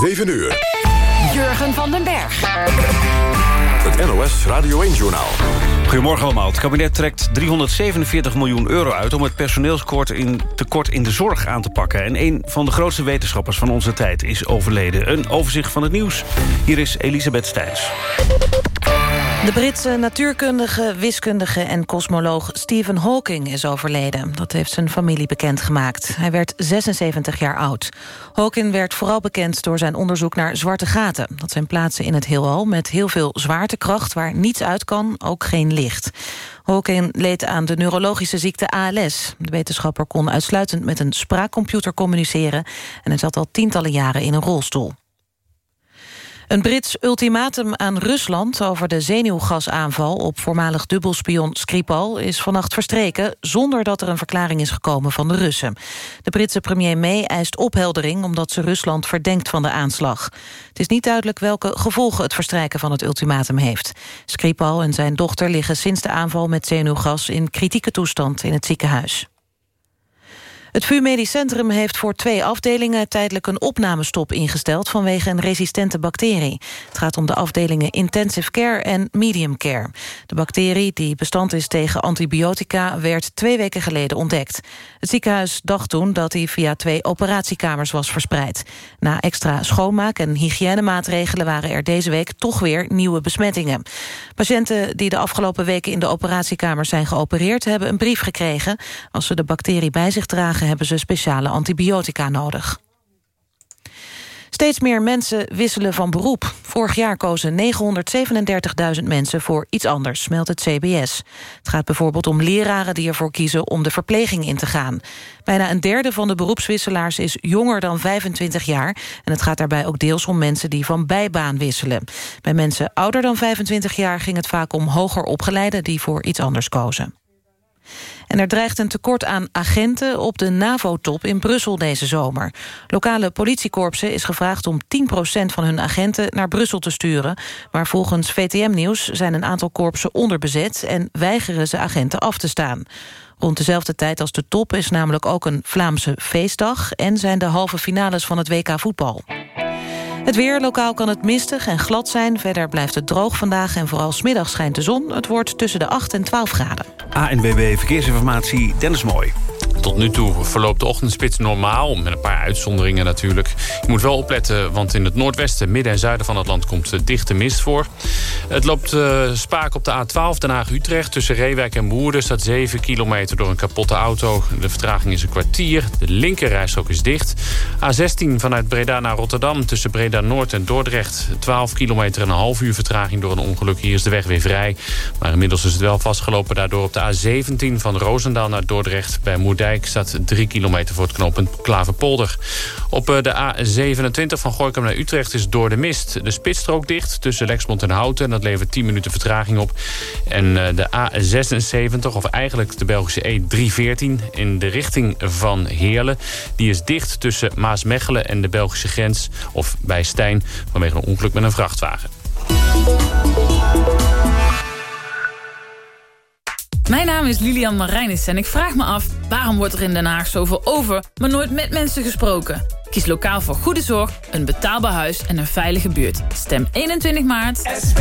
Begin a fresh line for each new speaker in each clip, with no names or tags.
7 uur.
Jurgen van den Berg.
Het NOS Radio 1-journaal.
Goedemorgen allemaal. Het kabinet trekt 347 miljoen euro uit... om het personeelskort in, tekort in de zorg aan te pakken. En een van de grootste wetenschappers van onze tijd is overleden. Een overzicht van het nieuws. Hier is Elisabeth Stijns.
De Britse natuurkundige, wiskundige en kosmoloog Stephen Hawking is overleden. Dat heeft zijn familie bekendgemaakt. Hij werd 76 jaar oud. Hawking werd vooral bekend door zijn onderzoek naar zwarte gaten. Dat zijn plaatsen in het heelal met heel veel zwaartekracht... waar niets uit kan, ook geen licht. Hawking leed aan de neurologische ziekte ALS. De wetenschapper kon uitsluitend met een spraakcomputer communiceren... en hij zat al tientallen jaren in een rolstoel. Een Brits ultimatum aan Rusland over de zenuwgasaanval... op voormalig dubbelspion Skripal is vannacht verstreken... zonder dat er een verklaring is gekomen van de Russen. De Britse premier May eist opheldering... omdat ze Rusland verdenkt van de aanslag. Het is niet duidelijk welke gevolgen het verstrijken van het ultimatum heeft. Skripal en zijn dochter liggen sinds de aanval met zenuwgas... in kritieke toestand in het ziekenhuis. Het VU Medisch Centrum heeft voor twee afdelingen tijdelijk een opnamestop ingesteld vanwege een resistente bacterie. Het gaat om de afdelingen Intensive Care en Medium Care. De bacterie, die bestand is tegen antibiotica, werd twee weken geleden ontdekt. Het ziekenhuis dacht toen dat hij via twee operatiekamers was verspreid. Na extra schoonmaak en hygiënemaatregelen waren er deze week toch weer nieuwe besmettingen. Patiënten die de afgelopen weken in de operatiekamers zijn geopereerd hebben een brief gekregen. Als ze de bacterie bij zich dragen hebben ze speciale antibiotica nodig. Steeds meer mensen wisselen van beroep. Vorig jaar kozen 937.000 mensen voor iets anders, meldt het CBS. Het gaat bijvoorbeeld om leraren die ervoor kiezen om de verpleging in te gaan. Bijna een derde van de beroepswisselaars is jonger dan 25 jaar... en het gaat daarbij ook deels om mensen die van bijbaan wisselen. Bij mensen ouder dan 25 jaar ging het vaak om hoger opgeleiden... die voor iets anders kozen. En er dreigt een tekort aan agenten op de NAVO-top in Brussel deze zomer. Lokale politiekorpsen is gevraagd om 10% van hun agenten naar Brussel te sturen. Maar volgens VTM-nieuws zijn een aantal korpsen onderbezet... en weigeren ze agenten af te staan. Rond dezelfde tijd als de top is namelijk ook een Vlaamse feestdag... en zijn de halve finales van het WK voetbal. Het weer, lokaal kan het mistig en glad zijn. Verder blijft het droog vandaag en vooral smiddag schijnt de zon. Het wordt tussen de 8 en 12 graden.
ANWB Verkeersinformatie, Dennis Mooi.
Tot nu toe verloopt de ochtendspits normaal, met een paar uitzonderingen natuurlijk. Je moet wel opletten, want in het noordwesten, midden en zuiden van het land komt dichte mist voor. Het loopt uh, spaak op de A12 Den Haag-Utrecht. Tussen Reewijk en Woerden staat 7 kilometer door een kapotte auto. De vertraging is een kwartier. De linkerrijstrook is dicht. A16 vanuit Breda naar Rotterdam tussen Breda Noord en Dordrecht. 12 kilometer en een half uur vertraging door een ongeluk. Hier is de weg weer vrij. Maar inmiddels is het wel vastgelopen daardoor op de A17 van Roosendaal naar Dordrecht bij Moerdijk staat 3 kilometer voor het knooppunt Klaverpolder. Op eh, de A27 van Gorkum naar Utrecht is door de mist de spitsstrook dicht... tussen Lexmond en Houten. En dat levert 10 minuten vertraging op. En eh, de A76, of eigenlijk de Belgische E314... in de richting van Heerlen. Die is dicht tussen Maasmechelen en de Belgische grens... of bij Stijn vanwege een ongeluk met een vrachtwagen.
Mijn naam is Lilian Marijnis en ik vraag me af... waarom wordt er in Den Haag zoveel over, maar nooit met mensen gesproken? Kies lokaal voor goede zorg, een betaalbaar huis en een veilige buurt. Stem 21 maart. SP.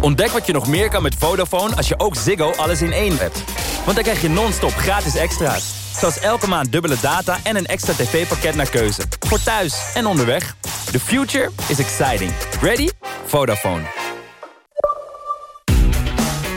Ontdek wat je nog meer kan met Vodafone als je ook Ziggo alles in één hebt. Want dan krijg je non-stop gratis extra's. Zoals elke maand dubbele data en een extra tv-pakket naar keuze. Voor thuis en onderweg. The future is exciting. Ready? Vodafone.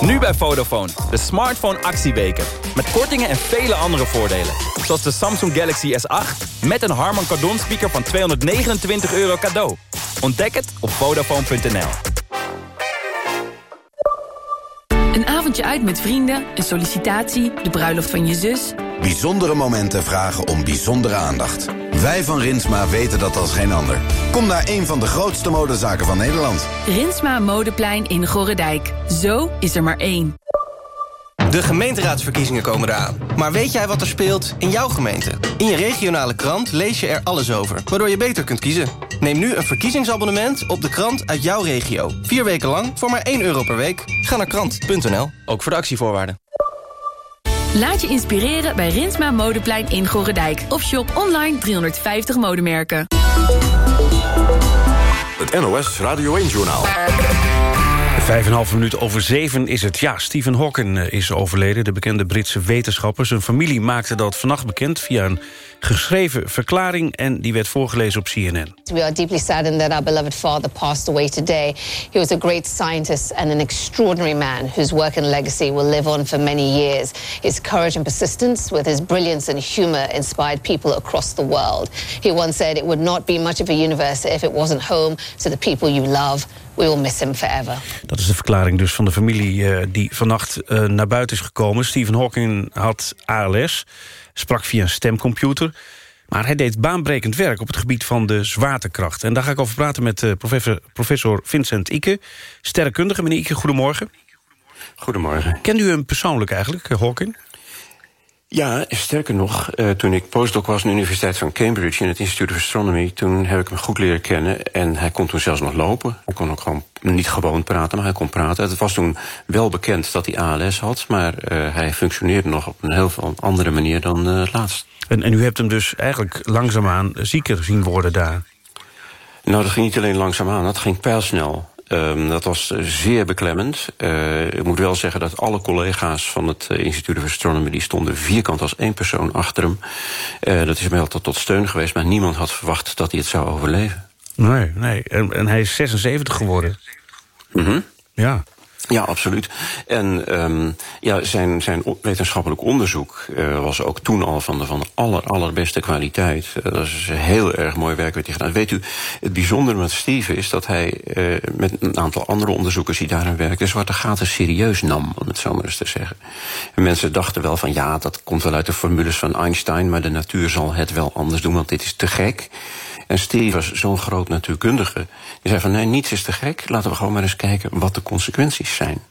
Nu bij Vodafone, de smartphone actieweken. Met kortingen en vele andere voordelen. Zoals de Samsung Galaxy S8 met een Harman Kardon speaker van 229 euro cadeau. Ontdek het op Vodafone.nl.
Een avondje uit met vrienden, een sollicitatie, de bruiloft van je zus.
Bijzondere momenten vragen om bijzondere aandacht.
Wij van Rinsma weten dat als geen ander. Kom naar een van de grootste modezaken van Nederland.
Rinsma Modeplein in Gorredijk. Zo is er maar één.
De gemeenteraadsverkiezingen komen eraan. Maar weet jij wat er speelt in jouw gemeente? In je regionale krant lees je er alles over, waardoor je beter kunt kiezen. Neem nu een verkiezingsabonnement op de krant uit jouw regio. Vier weken lang voor maar 1 euro per week. Ga naar krant.nl, ook voor de actievoorwaarden.
Laat je inspireren bij Rinsma Modeplein in Gorredijk. Of shop online 350 modemerken.
Het NOS Radio 1-journaal.
Vijf en een half minuut over zeven is het. Ja, Stephen Hawking eh, is overleden, de bekende Britse wetenschapper. Zijn familie maakte dat vannacht bekend via een geschreven verklaring... en die werd voorgelezen op CNN.
We are deeply saddened that our beloved father passed away today. He was a great scientist and an extraordinary man whose work and legacy will live on for many years. His courage and persistence, with his brilliance and humor, inspired people across the world. He once said it would not be much of a universe if it wasn't home to the people you love. We will miss him forever.
Dat is de verklaring dus van de familie uh, die vannacht uh, naar buiten is gekomen. Stephen Hawking had ALS, sprak via een stemcomputer... maar hij deed baanbrekend werk op het gebied van de zwaartekracht. En daar ga ik over praten met uh, professor, professor Vincent Ike, sterrenkundige. Meneer Ike, goedemorgen.
Goedemorgen.
Kent u hem persoonlijk eigenlijk, Hawking?
Ja, sterker nog, uh, toen ik postdoc was aan de Universiteit van Cambridge... in het Institute of Astronomy, toen heb ik hem goed leren kennen... en hij kon toen zelfs nog lopen. Hij kon ook gewoon niet gewoon praten, maar hij kon praten. Het was toen wel bekend dat hij ALS had... maar uh, hij functioneerde nog op een heel veel andere manier dan uh, laatst.
En, en u hebt hem dus eigenlijk langzaamaan zieker zien worden daar?
Nou, dat ging niet alleen langzaamaan, dat ging pijlsnel. Um, dat was zeer beklemmend. Uh, ik moet wel zeggen dat alle collega's van het uh, Instituut of Astronomy... die stonden vierkant als één persoon achter hem. Uh, dat is mij altijd tot steun geweest... maar niemand had verwacht dat hij het zou overleven.
Nee, nee. En, en hij is 76 geworden.
Mm -hmm.
Ja.
Ja, absoluut. En um, ja, zijn, zijn wetenschappelijk onderzoek uh, was ook toen al van de, van de aller, allerbeste kwaliteit. Uh, dat is heel erg mooi werk werd hij gedaan. Weet u, het bijzondere met Steven is dat hij uh, met een aantal andere onderzoekers die daarin werkten, de zwarte gaten serieus nam, om het zo maar eens te zeggen. En mensen dachten wel van ja, dat komt wel uit de formules van Einstein, maar de natuur zal het wel anders doen, want dit is te gek. En Steve was zo'n groot natuurkundige. Die zei van nee, niets is te gek. Laten we gewoon maar eens kijken wat de consequenties zijn.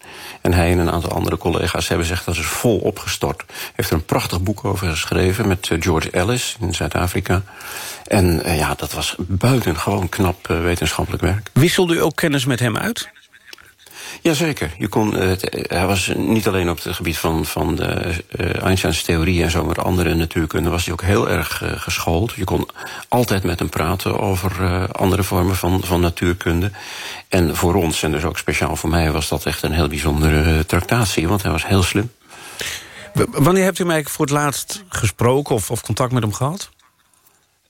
En hij en een aantal andere collega's hebben zich dat is vol opgestort. Heeft er een prachtig boek over geschreven met George Ellis in Zuid-Afrika. En uh, ja, dat was buitengewoon knap uh, wetenschappelijk werk.
Wisselde u ook kennis met hem uit?
Jazeker. Je kon, uh, hij was niet alleen op het gebied van, van de uh, Einsteins theorie en zo, maar andere natuurkunde was hij ook heel erg geschoold. Je kon altijd met hem praten over andere vormen van, van natuurkunde. En voor ons, en dus ook speciaal voor mij, was dat echt een heel bijzondere tractatie, want hij was heel slim.
Wanneer hebt u hem eigenlijk voor het laatst gesproken of, of contact met hem gehad?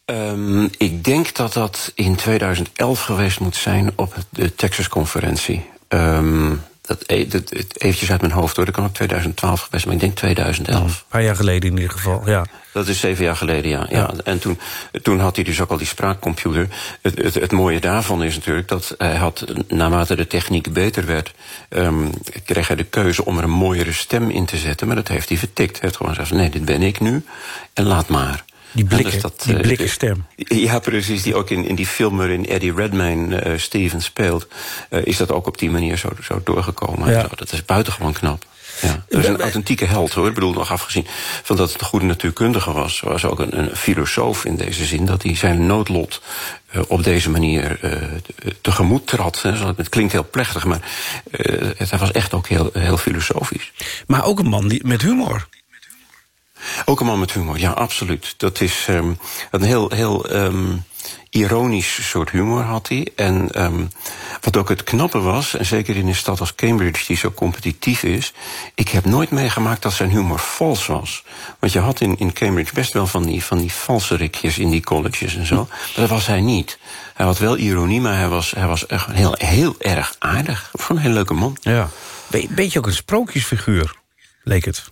Um, ik denk dat dat in 2011 geweest moet zijn op de Texas-conferentie. Um, dat, dat, eventjes uit mijn hoofd hoor, dat kan ook 2012 geweest, maar ik denk 2011.
Een paar jaar geleden in ieder geval, ja.
Dat is zeven jaar geleden, ja. ja. ja. En toen, toen had hij dus ook al die spraakcomputer. Het, het, het mooie daarvan is natuurlijk dat hij had, naarmate de techniek beter werd... Um, kreeg hij de keuze om er een mooiere stem in te zetten, maar dat heeft hij vertikt. Hij heeft gewoon gezegd, nee, dit ben ik nu en laat maar.
Die blikken, dus dat, die blikken stem.
Uh, ja, precies. Die ook in, in die film waarin Eddie Redmayne uh, Steven speelt... Uh, is dat ook op die manier zo, zo doorgekomen. Ja. Zo, dat is buitengewoon knap. Ja, dat is een authentieke held hoor. Ik bedoel, nog afgezien van dat het een goede natuurkundige was... was ook een, een filosoof in deze zin... dat hij zijn noodlot uh, op deze manier uh, tegemoet trad. Hè. Het klinkt heel plechtig, maar uh, het, hij was echt ook heel, heel filosofisch.
Maar ook een man die, met humor.
Ook een man met humor, ja, absoluut. Dat is um, een heel, heel um, ironisch soort humor had hij. En um, wat ook het knappe was, en zeker in een stad als Cambridge... die zo competitief is... ik heb nooit meegemaakt dat zijn humor vals was. Want je had in, in Cambridge best wel van die, van die valse rikjes in die colleges en zo. Maar dat was hij niet. Hij had wel ironie, maar hij was, hij was echt heel, heel erg aardig. Gewoon een hele leuke man.
Ja. Beetje ook een sprookjesfiguur. leek het.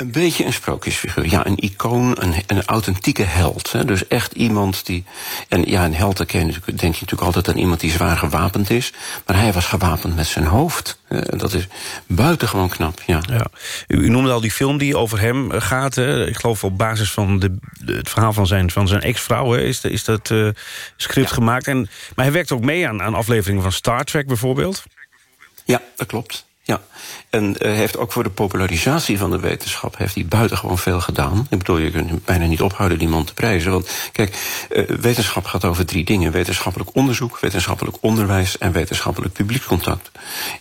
Een beetje een sprookjesfiguur. Ja, een icoon, een, een authentieke held. Hè. Dus echt iemand die... En ja, een held, ken je natuurlijk, denk je natuurlijk altijd aan iemand die zwaar gewapend is. Maar hij was gewapend met zijn hoofd. Dat is buitengewoon knap, ja.
ja. U, u, noemde al die film die over hem gaat. Hè. Ik geloof op basis van de, het verhaal van zijn, van zijn ex-vrouw... is, is dat uh, script ja. gemaakt. En, maar hij werkt ook mee aan, aan afleveringen van Star Trek bijvoorbeeld.
Ja, dat klopt. Ja, en uh, heeft ook voor de popularisatie van de wetenschap... heeft hij buitengewoon veel gedaan. Ik bedoel, je kunt bijna niet ophouden die man te prijzen. Want kijk, uh, wetenschap gaat over drie dingen. Wetenschappelijk onderzoek, wetenschappelijk onderwijs... en wetenschappelijk publiekscontact.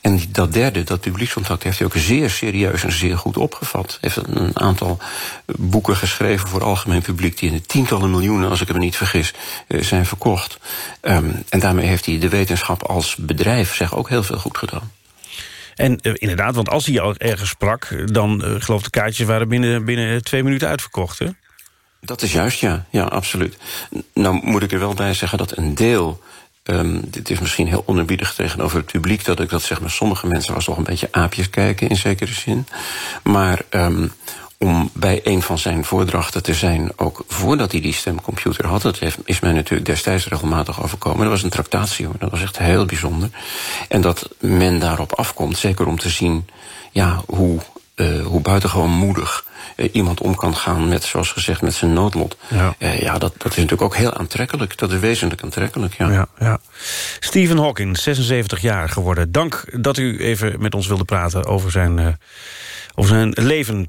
En dat derde, dat publiekscontact... heeft hij ook zeer serieus en zeer goed opgevat. Hij heeft een aantal boeken geschreven voor algemeen publiek... die in de tientallen miljoenen, als ik me niet vergis, zijn verkocht. Um, en daarmee heeft hij de wetenschap als bedrijf... zeg ook heel veel goed gedaan.
En uh, inderdaad, want als hij al ergens sprak... dan, uh, geloof de kaartjes waren binnen, binnen twee minuten uitverkocht, hè?
Dat is juist, ja. Ja, absoluut. Nou moet ik er wel bij zeggen dat een deel... Um, dit is misschien heel onerbiedig tegenover het publiek... dat ik dat zeg, maar sommige mensen was toch een beetje aapjes kijken... in zekere zin. Maar... Um, om bij een van zijn voordrachten te zijn... ook voordat hij die stemcomputer had. Dat heeft, is mij natuurlijk destijds regelmatig overkomen. Dat was een tractatie, hoor. dat was echt heel bijzonder. En dat men daarop afkomt, zeker om te zien... ja, hoe, uh, hoe buitengewoon moedig uh, iemand om kan gaan... met, zoals gezegd, met zijn noodlot. Ja, uh, ja dat, dat is natuurlijk ook heel aantrekkelijk. Dat is wezenlijk aantrekkelijk, ja.
ja, ja. Stephen Hawking, 76 jaar geworden. Dank dat u even met ons wilde praten over zijn over zijn leven.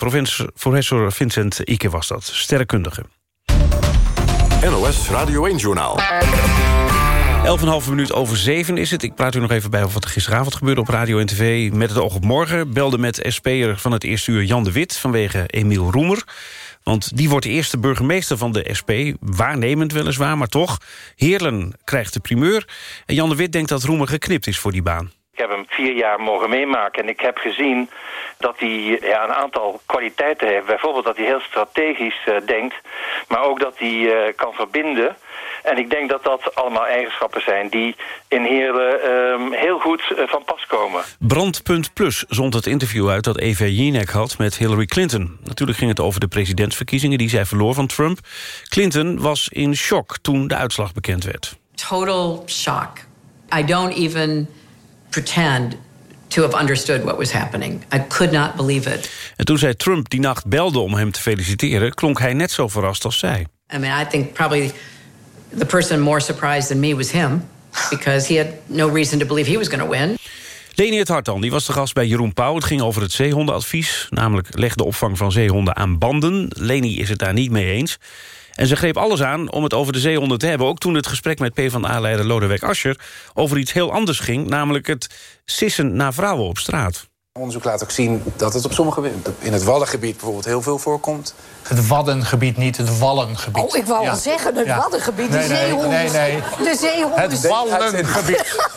Professor Vincent Ike was dat, sterrenkundige.
NOS Radio 1-journaal.
11,5 minuut over 7 is het. Ik praat u nog even bij over wat er gisteravond gebeurde op radio en tv. Met het oog op morgen belde met SP'er van het eerste uur Jan de Wit... vanwege Emiel Roemer. Want die wordt de eerste burgemeester van de SP. Waarnemend weliswaar, maar toch. Heerlen krijgt de primeur. En Jan de Wit denkt dat Roemer geknipt is voor die baan.
Ik heb hem vier jaar mogen meemaken en ik heb gezien dat hij ja, een aantal kwaliteiten heeft. Bijvoorbeeld dat hij heel strategisch uh, denkt, maar ook dat hij uh, kan verbinden. En ik denk dat dat allemaal eigenschappen zijn die in Heerlen um, heel goed uh, van pas komen.
Brandpunt Plus zond het interview uit dat Eva Jinek had met Hillary Clinton. Natuurlijk ging het over de presidentsverkiezingen die zij verloor van Trump. Clinton was in shock toen de uitslag bekend werd.
Total shock. I don't even pretend to have understood what was happening. I could not believe it.
En toen zij Trump die nacht belde om hem te feliciteren... klonk hij net zo verrast als zij.
I mean, I think probably the person more surprised than me was him... because he had no reason to believe he was going to win.
Leni het Hartan die was de gast bij Jeroen Pauw. Het ging over het zeehondenadvies. Namelijk leg de opvang van zeehonden aan banden. Leni is het daar niet mee eens. En ze greep alles aan om het over de zeehonden te hebben. Ook toen het gesprek met PvdA-leider Lodewijk Asscher... over iets heel anders ging, namelijk het sissen naar vrouwen op straat.
Onderzoek laat ook zien dat het op sommige in het Waddengebied bijvoorbeeld heel veel voorkomt.
Het Waddengebied, niet het Wallengebied.
Oh, ik wou
ja.
al zeggen, het
Ja.
Waddengebied,
Nee,
de
nee,
zeehonden.
nee, nee.
De zeehonden.
Het Wallengebied.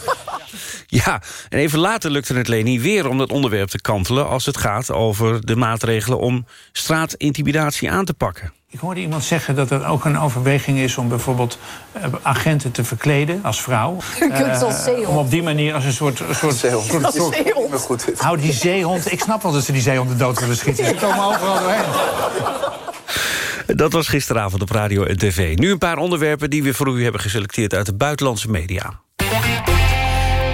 Ja, en even later lukte het Leni weer om dat onderwerp te kantelen... als het gaat over de maatregelen om straatintimidatie aan te pakken.
Ik hoorde iemand zeggen dat er ook een overweging is... om bijvoorbeeld eh, agenten te verkleden als vrouw. Eh. Om op die manier als een soort... een soort, soort,
Als
soort-
zeehond.
Hou die zeehond... Ik snap wel dat ze die zeehonden dood willen schieten. Ze komen overal doorheen.
Dat was gisteravond op radio en tv. Nu een paar onderwerpen die we voor u hebben geselecteerd... uit de buitenlandse media.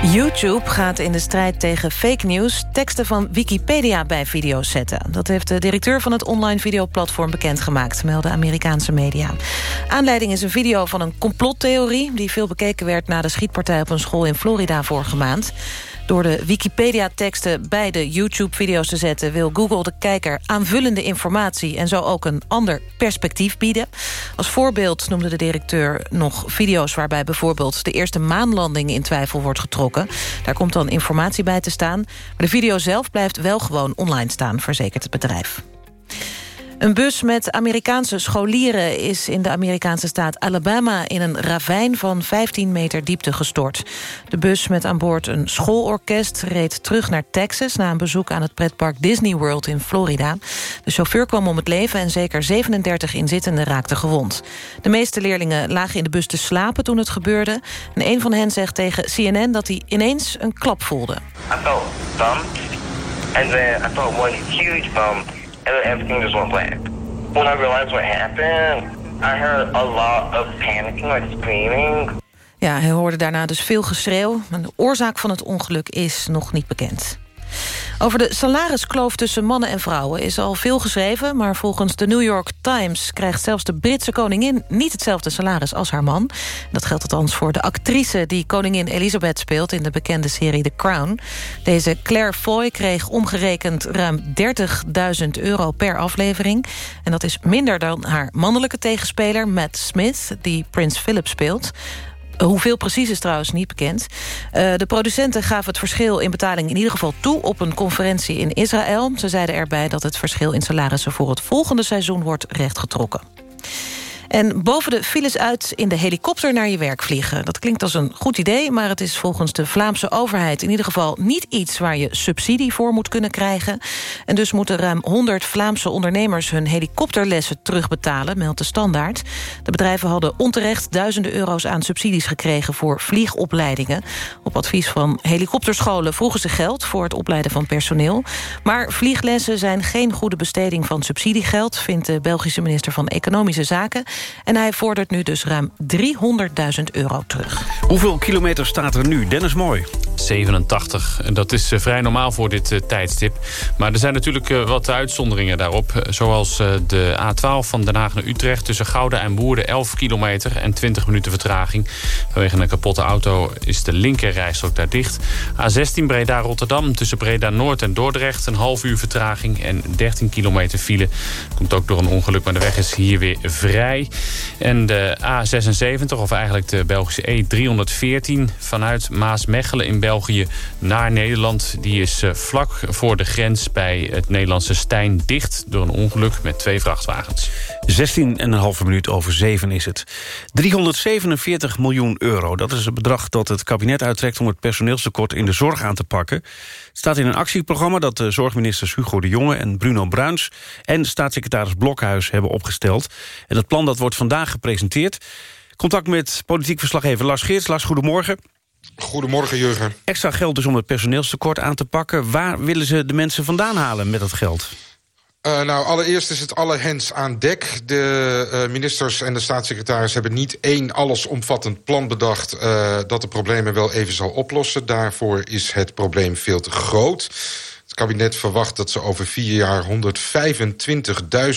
YouTube gaat in de strijd tegen fake news... teksten van Wikipedia bij video's zetten. Dat heeft de directeur van het online videoplatform bekendgemaakt... melden Amerikaanse media. Aanleiding is een video van een complottheorie... die veel bekeken werd na de schietpartij op een school in Florida vorige maand. Door de Wikipedia-teksten bij de YouTube-video's te zetten... wil Google de kijker aanvullende informatie... en zo ook een ander perspectief bieden. Als voorbeeld noemde de directeur nog video's... waarbij bijvoorbeeld de eerste maanlanding in twijfel wordt getrokken. Daar komt dan informatie bij te staan. Maar de video zelf blijft wel gewoon online staan, verzekert het bedrijf. Een bus met Amerikaanse scholieren is in de Amerikaanse staat Alabama in een ravijn van 15 meter diepte gestort. De bus met aan boord een schoolorkest reed terug naar Texas na een bezoek aan het pretpark Disney World in Florida. De chauffeur kwam om het leven en zeker 37 inzittenden raakten gewond. De meeste leerlingen lagen in de bus te slapen toen het gebeurde. En een van hen zegt tegen CNN dat hij ineens een klap voelde.
I felt bumped
And then I saw one huge bump, and everything just went black. When I realized what happened, I heard a lot of panicking, like screaming.
Ja, hij hoorde daarna dus veel geschreeuw. En de oorzaak van het ongeluk is nog niet bekend. Over de salariskloof tussen mannen en vrouwen is al veel geschreven... maar volgens de New York Times krijgt zelfs de Britse koningin... niet hetzelfde salaris als haar man. Dat geldt althans voor de actrice die koningin Elizabeth speelt... in de bekende serie The Crown. Deze Claire Foy kreeg omgerekend ruim 30.000 euro per aflevering. En dat is minder dan haar mannelijke tegenspeler Matt Smith... die Prins Philip speelt. Hoeveel precies is trouwens niet bekend. Uh, de producenten gaven het verschil in betaling in ieder geval toe... op een conferentie in Israël. Ze zeiden erbij dat het verschil in salarissen... voor het volgende seizoen wordt rechtgetrokken. En boven de files uit in de helikopter naar je werk vliegen. Dat klinkt als een goed idee, maar het is volgens de Vlaamse overheid... in ieder geval niet iets waar je subsidie voor moet kunnen krijgen. En dus moeten ruim 100 Vlaamse ondernemers... hun helikopterlessen terugbetalen, meldt de Standaard. De bedrijven hadden onterecht duizenden euro's aan subsidies gekregen... voor vliegopleidingen. Op advies van helikopterscholen vroegen ze geld... voor het opleiden van personeel. Maar vlieglessen zijn geen goede besteding van subsidiegeld... vindt de Belgische minister van Economische Zaken... En hij vordert nu dus ruim 300.000 euro terug.
Hoeveel kilometer staat er nu? Dennis Mooi.
87. En dat is eh, vrij normaal voor dit uh, tijdstip. Maar er zijn natuurlijk uh, wat uitzonderingen daarop. zoals de A12 van Den Haag naar Utrecht... tussen Gouda en Boerden 11 kilometer en 20 minuten vertraging. Vanwege een kapotte auto is de linkerrijstrook daar dicht. A16 Breda-Rotterdam tussen Breda-Noord en Dordrecht... een half uur vertraging en 13 kilometer file. Komt ook door een ongeluk, maar de weg is hier weer vrij. En de A76, of eigenlijk de Belgische E314... vanuit Maasmechelen in België naar Nederland... die is eh, vlak voor de grens bij het Nederlandse Stijn dicht... door een ongeluk met twee vrachtwagens.
16,5 minuut over 7 is het. 347 miljoen euro, dat is het bedrag dat het kabinet uittrekt... om het personeelstekort in de zorg aan te pakken. Het staat in een actieprogramma dat de zorgministers Hugo de Jonge en Bruno Bruins... en staatssecretaris Blokhuis hebben opgesteld. En dat plan dat wordt vandaag gepresenteerd. Contact met politiek verslaggever Lars Geerts. Lars, goedemorgen.
Goedemorgen, Jurgen.
Extra geld dus om het personeelstekort aan te pakken. Waar willen ze de mensen vandaan halen met dat geld?
Uh, nou, allereerst is het alle hens aan dek. De uh, ministers en de staatssecretaris hebben niet één allesomvattend plan bedacht... Uh, dat de problemen wel even zal oplossen. Daarvoor is het probleem veel te groot. Het kabinet verwacht dat ze over vier jaar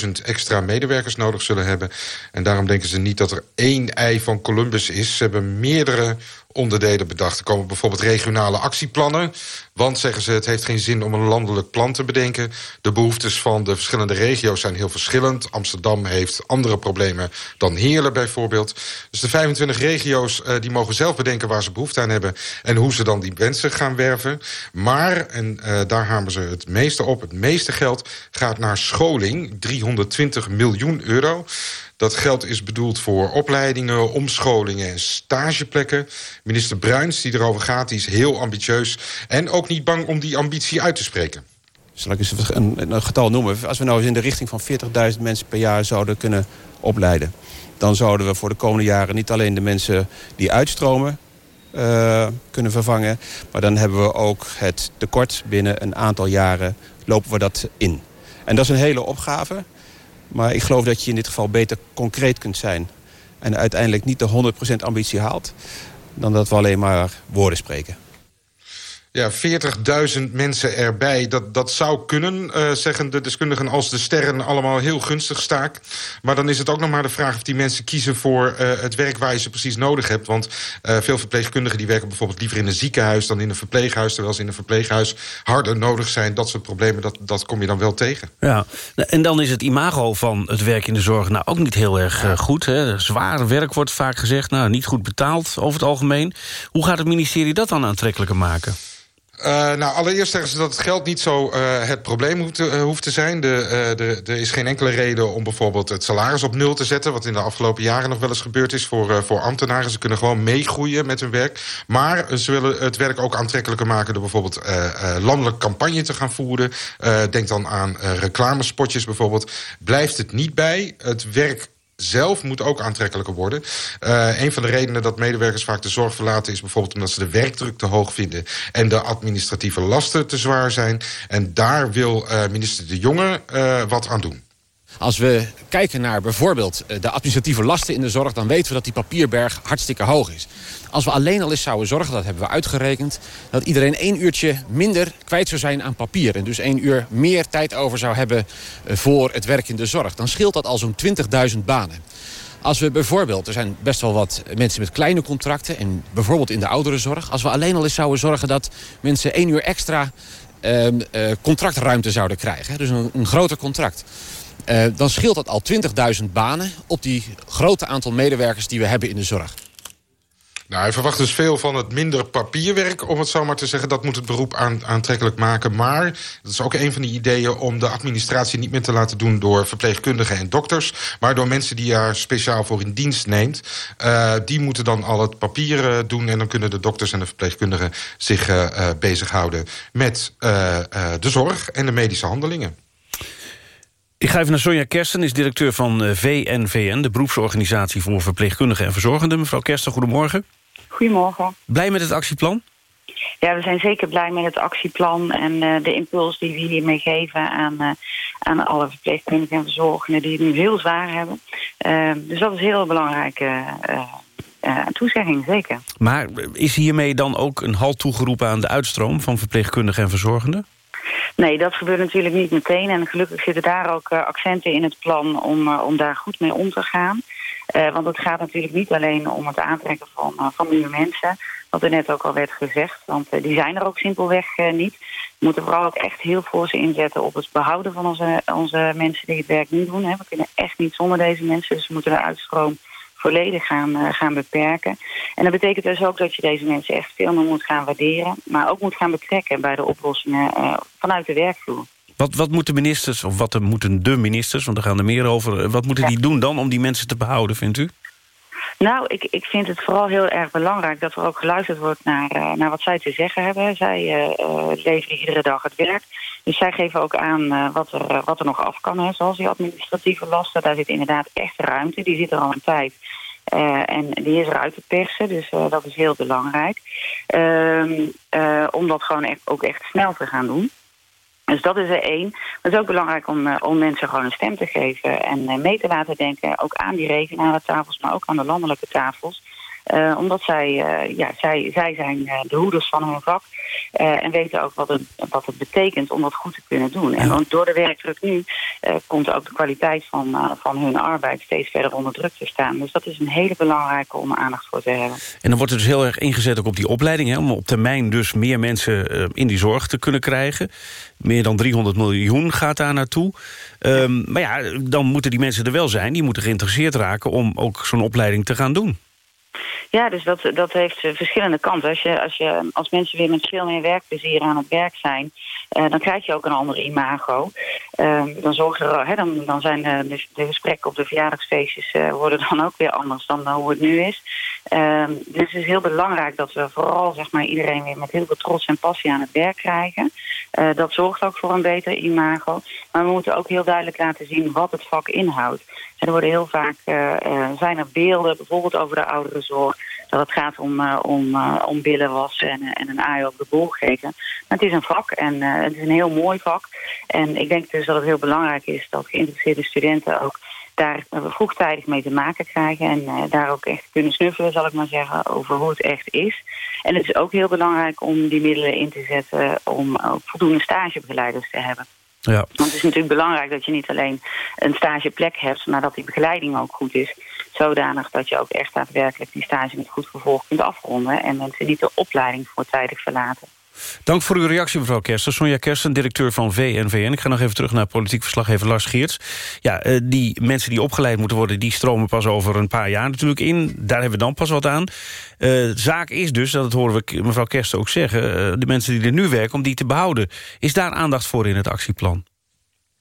125.000 extra medewerkers nodig zullen hebben. En daarom denken ze niet dat er één ei van Columbus is. Ze hebben meerdere onderdelen bedacht. Er komen bijvoorbeeld regionale actieplannen. Want, zeggen ze, het heeft geen zin om een landelijk plan te bedenken. De behoeftes van de verschillende regio's zijn heel verschillend. Amsterdam heeft andere problemen dan Heerlen bijvoorbeeld. Dus de 25 regio's uh, die mogen zelf bedenken waar ze behoefte aan hebben... en hoe ze dan die mensen gaan werven. Maar, en uh, daar hameren ze het meeste op, het meeste geld gaat naar scholing. 320 miljoen euro. Dat geld is bedoeld voor opleidingen, omscholingen en stageplekken. Minister Bruins, die erover gaat, die is heel ambitieus... en ook niet bang om die ambitie uit te spreken.
Zal ik eens een, een getal noemen? Als we nou eens in de richting van 40.000 mensen per jaar zouden kunnen opleiden... dan zouden we voor de komende jaren niet alleen de mensen die uitstromen... Uh, kunnen vervangen, maar dan hebben we ook het tekort binnen een aantal jaren lopen we dat in. En dat is een hele opgave. Maar ik geloof dat je in dit geval beter concreet kunt zijn. En uiteindelijk niet de 100% ambitie haalt. Dan dat we alleen maar woorden spreken.
Ja, 40.000 mensen erbij. Dat, dat zou kunnen, uh, zeggen de deskundigen... als de sterren allemaal heel gunstig staak. Maar dan is het ook nog maar de vraag of die mensen kiezen... voor uh, het werk waar je ze precies nodig hebt. Want uh, veel verpleegkundigen die werken bijvoorbeeld liever in een ziekenhuis... dan in een verpleeghuis, terwijl ze in een verpleeghuis harder nodig zijn. Dat soort problemen, dat, dat kom je dan wel tegen.
Ja, en dan is het imago van het werk in de zorg nou ook niet heel erg goed. Hè? Zwaar werk wordt vaak gezegd, nou, niet goed betaald over het algemeen. Hoe gaat het ministerie dat dan aantrekkelijker maken?
Uh, nou, allereerst zeggen ze dat het geld niet zo uh, het probleem hoeft te, te zijn. Er is geen enkele reden om bijvoorbeeld het salaris op nul te zetten... wat in de afgelopen jaren nog wel eens gebeurd is voor, voor ambtenaren. Ze kunnen gewoon meegroeien met hun werk. Maar ze willen het werk ook aantrekkelijker maken... door bijvoorbeeld landelijk campagne te gaan voeren. denk dan aan reclamespotjes bijvoorbeeld. Blijft het niet bij. Het werk zelf moet ook aantrekkelijker worden. Uh, een van de redenen dat medewerkers vaak de zorg verlaten... is bijvoorbeeld omdat ze de werkdruk te hoog vinden... en de administratieve lasten te zwaar zijn. En daar wil uh, minister De Jonge uh, wat aan doen.
Als we kijken naar bijvoorbeeld de administratieve lasten in de zorg... dan weten we dat die papierberg hartstikke hoog is. Als we alleen al eens zouden zorgen, dat hebben we uitgerekend... dat iedereen één uurtje minder kwijt zou zijn aan papier... en dus één uur meer tijd over zou hebben voor het werk in de zorg... dan scheelt dat al zo'n 20.000 banen. Als we bijvoorbeeld, er zijn best wel wat mensen met kleine contracten... en bijvoorbeeld in de ouderenzorg... als we alleen al eens zouden zorgen dat mensen één uur extra uh, uh, contractruimte zouden krijgen... dus een, een groter contract... Uh, dan scheelt dat al 20.000 banen op die grote aantal medewerkers die we hebben in de zorg.
Nou, hij verwacht dus veel van het minder papierwerk, om het zo maar te zeggen. Dat moet het beroep aan, aantrekkelijk maken. Maar dat is ook een van die ideeën om de administratie niet meer te laten doen door verpleegkundigen en dokters. Maar door mensen die daar speciaal voor in dienst neemt. Uh, die moeten dan al het papier doen. En dan kunnen de dokters en de verpleegkundigen zich uh, bezighouden met de zorg en de medische handelingen.
Ik ga even naar Sonja Kersten, is directeur van VNVN... de beroepsorganisatie voor verpleegkundigen en verzorgenden. Mevrouw Kersten, goedemorgen.
Goedemorgen.
Blij met het actieplan?
Ja, we zijn zeker blij met het actieplan en uh, de impuls die we hiermee geven aan, uh, aan alle verpleegkundigen en verzorgenden die het nu heel zwaar hebben. Uh, dus dat is een heel belangrijke toezegging, zeker.
Maar is hiermee dan ook een halt toegeroepen aan de uitstroom van verpleegkundigen en verzorgenden?
Nee, dat gebeurt natuurlijk niet meteen. En gelukkig zitten daar ook accenten in het plan om, om daar goed mee om te gaan. Uh, want het gaat natuurlijk niet alleen om het aantrekken van, van nieuwe mensen. Wat er net ook al werd gezegd. Want die zijn er ook simpelweg niet. We moeten vooral ook echt heel voor ze inzetten op het behouden van onze, onze mensen die het werk niet doen. Hè. We kunnen echt niet zonder deze mensen. Dus we moeten de uitstroom volledig gaan, gaan beperken. En dat betekent dus ook dat je deze mensen echt veel meer moet gaan waarderen... maar ook moet gaan betrekken bij de oplossingen vanuit de werkvloer.
Wat, wat moeten ministers, of wat moeten de ministers, want daar gaan er meer over... wat moeten ja. die doen dan om die mensen te behouden, vindt u?
Nou, ik, ik vind het vooral heel erg belangrijk dat er ook geluisterd wordt naar, uh, naar wat zij te zeggen hebben. Zij uh, leveren iedere dag het werk. Dus zij geven ook aan uh, wat, er, wat er nog af kan, hè, zoals die administratieve lasten. Daar zit inderdaad echt ruimte, die zit er al een tijd. En die is eruit te persen, dus dat is heel belangrijk. Uh, om dat gewoon echt, ook echt snel te gaan doen. Dus dat is er één. Het is ook belangrijk om, om mensen gewoon een stem te geven... en mee te laten denken, ook aan die regionale tafels... maar ook aan de landelijke tafels. Uh, omdat zij, uh, ja, zij, zij zijn uh, de hoeders van hun vak. en weten ook wat het, wat het betekent om dat goed te kunnen doen. En door de werkdruk nu komt ook de kwaliteit van, van hun arbeid steeds verder onder druk te staan. Dus dat is een hele belangrijke om aandacht voor te hebben.
En dan wordt er dus heel erg ingezet ook op die opleiding. Hè, om op termijn dus meer mensen in die zorg te kunnen krijgen. Meer dan 300 miljoen gaat daar naartoe. Um, maar ja, dan moeten die mensen er wel zijn. Die moeten geïnteresseerd raken om ook zo'n opleiding te gaan doen.
Ja, dus dat, dat heeft verschillende kanten. Als, je, als, je, als mensen weer met veel meer werkplezier aan het werk zijn... Uh, dan krijg je ook een ander imago. Uh, dan, zorg er, hè, dan, dan zijn de, de, gesprekken op de verjaardagsfeestjes... Uh, worden dan ook weer anders dan hoe het nu is. Ehm, dus het is heel belangrijk dat we vooral zeg maar, iedereen weer met heel veel trots en passie aan het werk krijgen. Dat zorgt ook voor een beter imago. Maar we moeten ook heel duidelijk laten zien wat het vak inhoudt. En er worden heel vaak zijn er beelden, bijvoorbeeld over de ouderenzorg, dat het gaat om, uh, om, om billen wassen en, en een aai op de bol geven. Maar het is een vak en het is een heel mooi vak. En ik denk dus dat het heel belangrijk is dat geïnteresseerde studenten ook daar vroegtijdig mee te maken krijgen. En uh, daar ook echt kunnen snuffelen, zal ik maar zeggen, over hoe het echt is. En het is ook heel belangrijk om die middelen in te zetten om ook voldoende stagebegeleiders te hebben.
Ja.
Want het is natuurlijk belangrijk dat je niet alleen een stageplek hebt... maar dat die begeleiding ook goed is. Zodanig dat je ook echt daadwerkelijk die stage met goed vervolg kunt afronden... en mensen niet de opleiding voortijdig verlaten.
Dank voor uw reactie, mevrouw Kersten. Sonja Kersten, directeur van VNVN. Ik ga nog even terug naar politiek verslaggever Lars Geerts. Ja, die mensen die opgeleid moeten worden... die stromen pas over een paar jaar natuurlijk in. Daar hebben we dan pas wat aan. Uh, zaak is dus, dat horen we mevrouw Kersten ook zeggen... Uh, de mensen die er nu werken, om die te behouden. Is daar aandacht voor in het actieplan?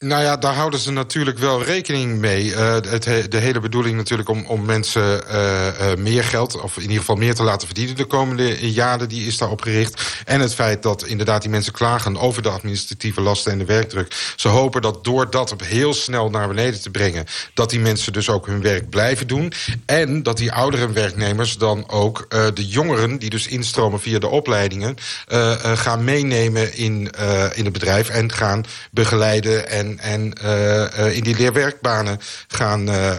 Nou ja, daar houden ze natuurlijk wel rekening mee. Uh, het he de hele bedoeling natuurlijk om, om mensen uh, uh, meer geld... of in ieder geval meer te laten verdienen de komende jaren... die is daarop gericht. En het feit dat inderdaad die mensen klagen over de administratieve lasten en de werkdruk. Ze hopen dat door dat heel snel naar beneden te brengen... dat die mensen dus ook hun werk blijven doen. En dat die oudere werknemers dan ook de jongeren... die dus instromen via de opleidingen... gaan meenemen in, in het bedrijf en gaan begeleiden... en en, uh, in die leerwerkbanen gaan uh,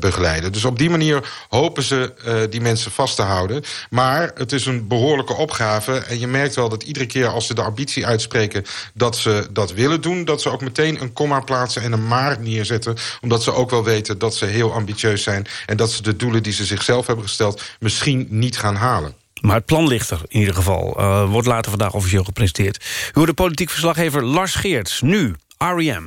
begeleiden. Dus op die manier hopen ze die mensen vast te houden. Maar het is een behoorlijke opgave. En je merkt wel dat iedere keer als ze de ambitie uitspreken... dat ze dat willen doen, dat ze ook meteen een komma plaatsen en een maar neerzetten. Omdat ze ook wel weten dat ze heel ambitieus zijn... en dat ze de doelen die ze zichzelf hebben gesteld misschien niet gaan halen.
Maar het plan ligt er in ieder geval. Wordt later vandaag officieel gepresenteerd. U de politiek verslaggever Lars Geerts. Nu REM.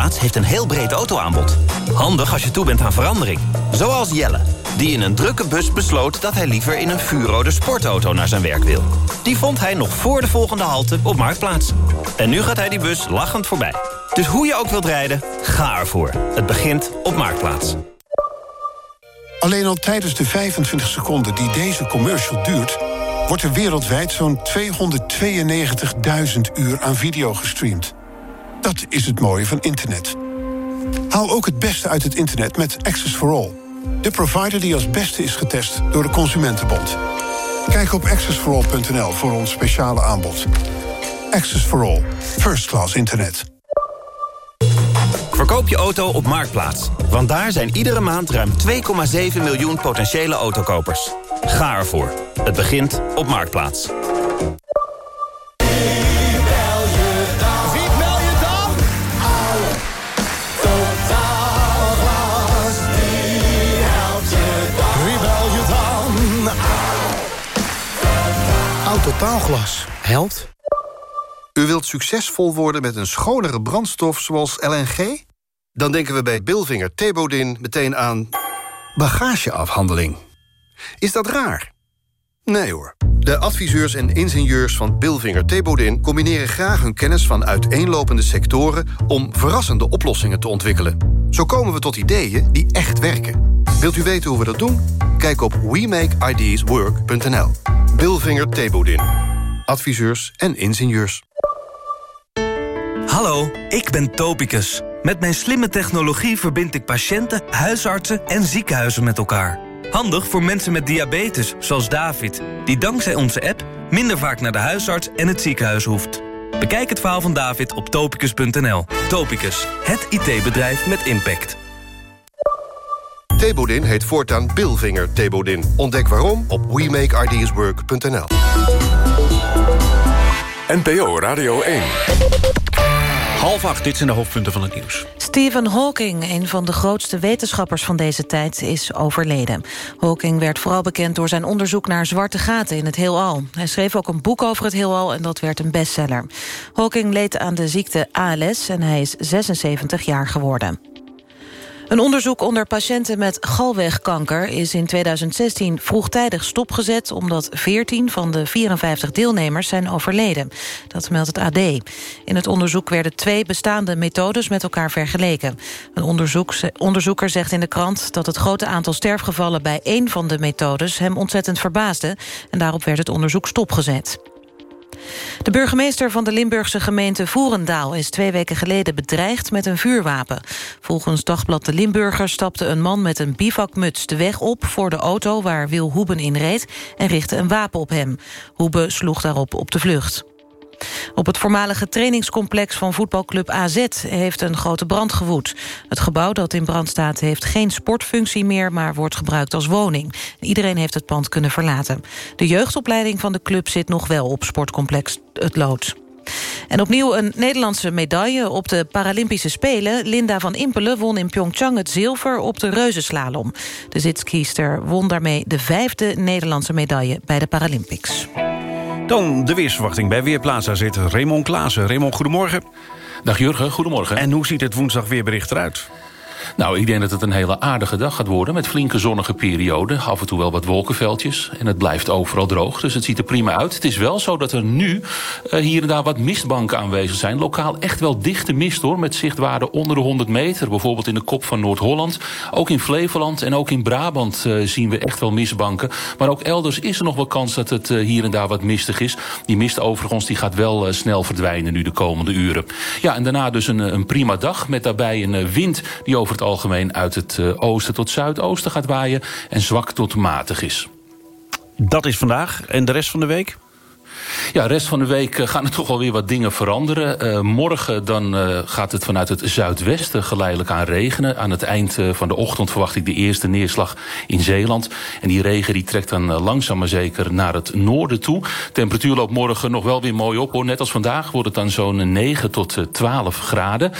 Heeft een heel breed autoaanbod. Handig als je toe bent aan verandering. Zoals Jelle, die in een drukke bus besloot... dat hij liever in een vuurrode sportauto naar zijn werk wil. Die vond hij nog voor de volgende halte op Marktplaats. En nu gaat hij die bus lachend voorbij. Dus hoe je ook wilt rijden, ga ervoor. Het begint op Marktplaats.
Alleen al tijdens de 25 seconden die deze commercial duurt... wordt er wereldwijd zo'n 292.000 uur aan video gestreamd. Dat is het mooie van internet. Haal ook het beste uit het internet met Access for All. De provider die als beste is getest door de Consumentenbond. Kijk op accessforall.nl voor ons speciale aanbod. Access for All. First class internet.
Verkoop je auto op Marktplaats. Want daar zijn iedere maand ruim 2,7 miljoen potentiële autokopers. Ga ervoor. Het begint op Marktplaats.
Autotaalglas. Helpt. U wilt succesvol worden met een schonere brandstof zoals LNG? Dan denken we bij Bilvinger Thebodin meteen aan bagageafhandeling. Is dat raar? Nee hoor. De adviseurs en ingenieurs van Bilvinger Thebodin... combineren graag hun kennis van uiteenlopende sectoren... om verrassende oplossingen te ontwikkelen. Zo komen we tot ideeën die echt werken. Wilt u weten hoe we dat doen? Kijk op WeMakeIdeasWork.nl. Bilvinger Thebodin. Adviseurs en ingenieurs.
Hallo, ik ben Topicus. Met mijn slimme technologie verbind ik patiënten, huisartsen en ziekenhuizen met elkaar. Handig voor mensen met diabetes, zoals David... die dankzij onze app minder vaak naar de huisarts en het ziekenhuis hoeft. Bekijk het verhaal van David op topicus.nl. Topicus, het IT-bedrijf met impact.
Thebodin heet voortaan Bilvinger Thebodin. Ontdek waarom op WeMakeIdeasWork.nl.
NPO Radio 1.
Half acht, dit zijn de hoofdpunten van het nieuws.
Stephen Hawking, een van de grootste wetenschappers van deze tijd, is overleden. Hawking werd vooral bekend door zijn onderzoek naar zwarte gaten in het heelal. Hij schreef ook een boek over het heelal en dat werd een bestseller. Hawking leed aan de ziekte ALS en hij is 76 jaar geworden. Een onderzoek onder patiënten met galwegkanker is in 2016 vroegtijdig stopgezet omdat 14 van de 54 deelnemers zijn overleden. Dat meldt het AD. In het onderzoek werden twee bestaande methodes met elkaar vergeleken. Een onderzoeker zegt in de krant dat het grote aantal sterfgevallen bij één van de methodes hem ontzettend verbaasde en daarop werd het onderzoek stopgezet. De burgemeester van de Limburgse gemeente Voerendaal... is twee weken geleden bedreigd met een vuurwapen. Volgens Dagblad de Limburger stapte een man met een bivakmuts... de weg op voor de auto waar Wil Hoeben in reed... en richtte een wapen op hem. Hoeben sloeg daarop op de vlucht. Op het voormalige trainingscomplex van voetbalclub AZ heeft een grote brand gewoed. Het gebouw dat in brand staat heeft geen sportfunctie meer... maar wordt gebruikt als woning. Iedereen heeft het pand kunnen verlaten. De jeugdopleiding van de club zit nog wel op sportcomplex Het Lood. En opnieuw een Nederlandse medaille op de Paralympische Spelen. Linda van Impelen won in Pyeongchang het zilver op de reuzenslalom. De zitskiester won daarmee de vijfde Nederlandse medaille bij de Paralympics.
Dan de weersverwachting bij Weerplaza zit Raymond Klaassen. Raymond, goedemorgen.
Dag Jurgen, goedemorgen.
En hoe ziet het woensdag weerbericht eruit?
Nou, ik denk dat het een hele aardige dag gaat worden... met flinke zonnige perioden, af en toe wel wat wolkenveldjes. En het blijft overal droog, dus het ziet er prima uit. Het is wel zo dat er nu uh, hier en daar wat mistbanken aanwezig zijn. Lokaal echt wel dichte mist, hoor, met zichtwaarde onder de 100 meter. Bijvoorbeeld in de kop van Noord-Holland. Ook in Flevoland en ook in Brabant uh, zien we echt wel mistbanken. Maar ook elders is er nog wel kans dat het uh, hier en daar wat mistig is. Die mist overigens die gaat wel snel verdwijnen nu de komende uren. Ja, en daarna dus een, een prima dag met daarbij een wind die over het algemeen uit het oosten tot zuidoosten gaat waaien... en zwak tot matig is.
Dat is vandaag. En de rest van de week?
Ja, rest van de week gaan er toch wel weer wat dingen veranderen. Uh, morgen dan uh, gaat het vanuit het zuidwesten geleidelijk aan regenen. Aan het eind van de ochtend verwacht ik de eerste neerslag in Zeeland. En die regen die trekt dan langzaam maar zeker naar het noorden toe. Temperatuur loopt morgen nog wel weer mooi op. Hoor. Net als vandaag wordt het dan zo'n 9 tot 12 graden.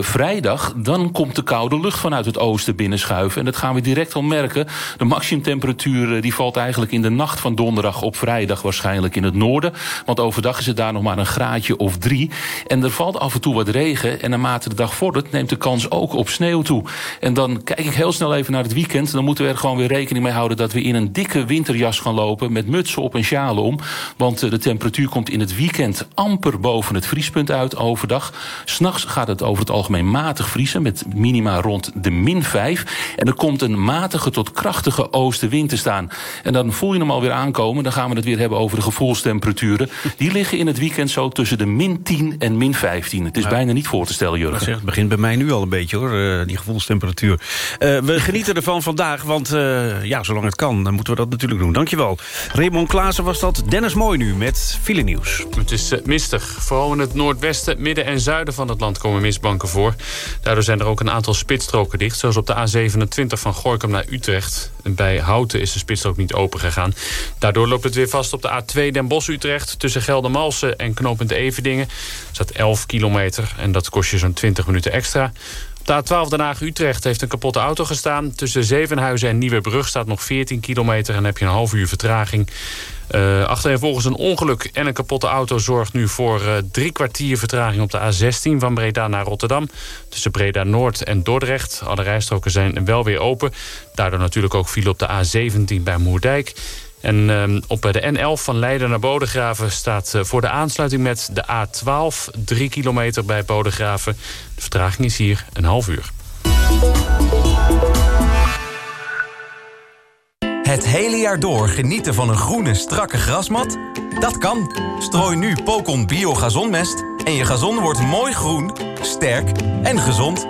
vrijdag dan komt de koude lucht vanuit het oosten binnenschuiven. En dat gaan we direct al merken. De maximumtemperatuur die valt eigenlijk in de nacht van donderdag op vrijdag waarschijnlijk in het noorden. Want overdag is het daar nog maar een graadje of drie. En er valt af en toe wat regen. En naarmate de dag vordert neemt de kans ook op sneeuw toe. En dan kijk ik heel snel even naar het weekend. Dan moeten we er gewoon weer rekening mee houden... dat we in een dikke winterjas gaan lopen... met mutsen op en sjalen om. Want de temperatuur komt in het weekend amper boven het vriespunt uit overdag. S'nachts gaat het over het algemeen matig vriezen... met minima rond de min 5. En er komt een matige tot krachtige oostenwind te staan. En dan voel je hem alweer aankomen. Dan gaan we het weer hebben over de gevoelstemperatuur gevoelstemperaturen... die liggen in het weekend zo tussen de min 10 en min 15. Het is bijna niet voor te stellen, Jurgen.
Het begint bij mij nu al een beetje, hoor, uh, die gevoelstemperatuur. Uh, we genieten ervan vandaag, want uh, ja, zolang het kan... dan moeten we dat natuurlijk doen. Dankjewel. Raymond Klaassen was dat. Dennis Mooi nu met file nieuws.
Het is mistig. Vooral in het noordwesten, midden en zuiden van het land komen mistbanken voor. Daardoor zijn er ook een aantal spitsstroken dicht. Zoals op de A27 van Gorkum naar Utrecht. Bij Houten is de spitsstrook niet open gegaan. Daardoor loopt het weer vast op de A2 Den Bosch-Utrecht... tussen Geldermalsen en knooppunt Evedingen. Er staat 11 kilometer en dat kost je zo'n 20 minuten extra. Op de A12 Den Haag-Utrecht heeft een kapotte auto gestaan. Tussen Zevenhuizen en Nieuwebrug staat nog 14 kilometer... en heb je een half uur vertraging. Uh, achtereenvolgens een ongeluk en een kapotte auto zorgt nu voor uh, drie kwartier vertraging op de A16 van Breda naar Rotterdam. Tussen Breda Noord en Dordrecht. Alle rijstroken zijn wel weer open. Daardoor natuurlijk ook file op de A17 bij Moerdijk. En uh, op de N11 van Leiden naar Bodegraven staat voor de aansluiting met de A12 drie kilometer bij Bodegraven. De vertraging is hier een half uur.
Het hele jaar door genieten van een groene, strakke grasmat? Dat kan. Strooi nu Pocon Bio Gazonmest en je gazon wordt mooi groen, sterk en gezond.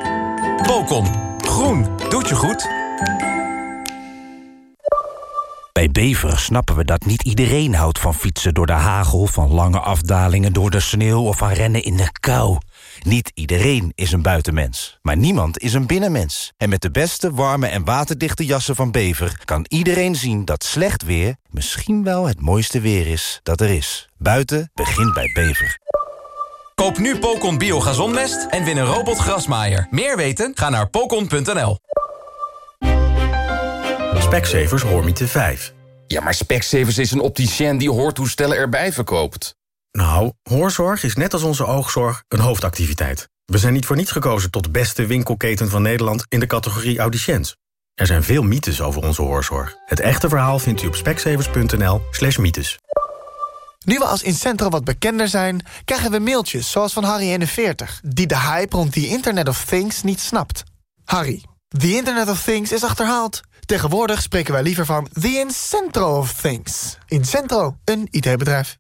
Pocon. Groen. Doet je goed.
Bij Bever snappen we dat niet iedereen houdt van fietsen door de hagel... van lange afdalingen door de sneeuw of van rennen in de kou. Niet iedereen is een buitenmens, maar niemand is een binnenmens. En met de beste, warme en waterdichte jassen van Bever... kan iedereen zien dat slecht weer misschien wel het mooiste weer is dat er is. Buiten begint bij Bever.
Koop nu Pocon Bio Gazonmest en win een robot grasmaaier. Meer weten? Ga naar pocon.nl.
Specsavers Hoormiete 5.
Ja, maar Specsavers is een opticien die hoortoestellen erbij verkoopt.
Nou, hoorzorg is net als onze oogzorg een hoofdactiviteit. We zijn niet voor niets gekozen tot beste winkelketen van Nederland in de categorie audiciënt. Er zijn veel mythes over onze hoorzorg. Het echte verhaal vindt u op specsavers.nl slash mythes.
Nu we als Incentro wat bekender zijn, krijgen we mailtjes zoals van Harry41... die de hype rond the Internet of Things niet snapt. Harry, the Internet of Things is achterhaald. Tegenwoordig spreken wij liever van the Incentro of Things. Incentro, een IT-bedrijf.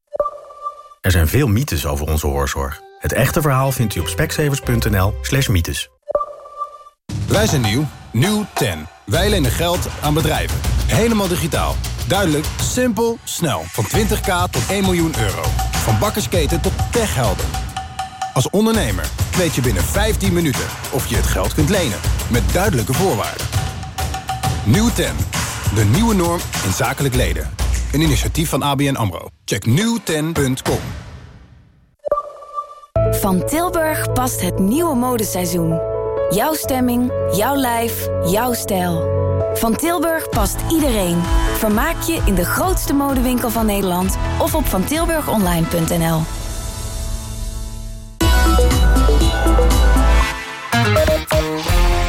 Er zijn veel mythes over onze hoorzorg. Het echte verhaal vindt u op speksevers.nl slash mythes.
Wij zijn nieuw. Nieuw 10. Wij lenen geld aan bedrijven. Helemaal digitaal. Duidelijk, simpel, snel. Van 20k tot 1 miljoen euro. Van bakkersketen tot techhelden. Als ondernemer weet je binnen 15 minuten of je het geld kunt lenen. Met duidelijke voorwaarden. Nieuw 10. De nieuwe norm in zakelijk leden. Een initiatief van ABN AMRO. Check nieuw10.com.
Van Tilburg past het nieuwe modeseizoen. Jouw stemming, jouw lijf, jouw stijl. Van Tilburg past iedereen. Vermaak je in de grootste modewinkel van Nederland... of op vantilburgonline.nl.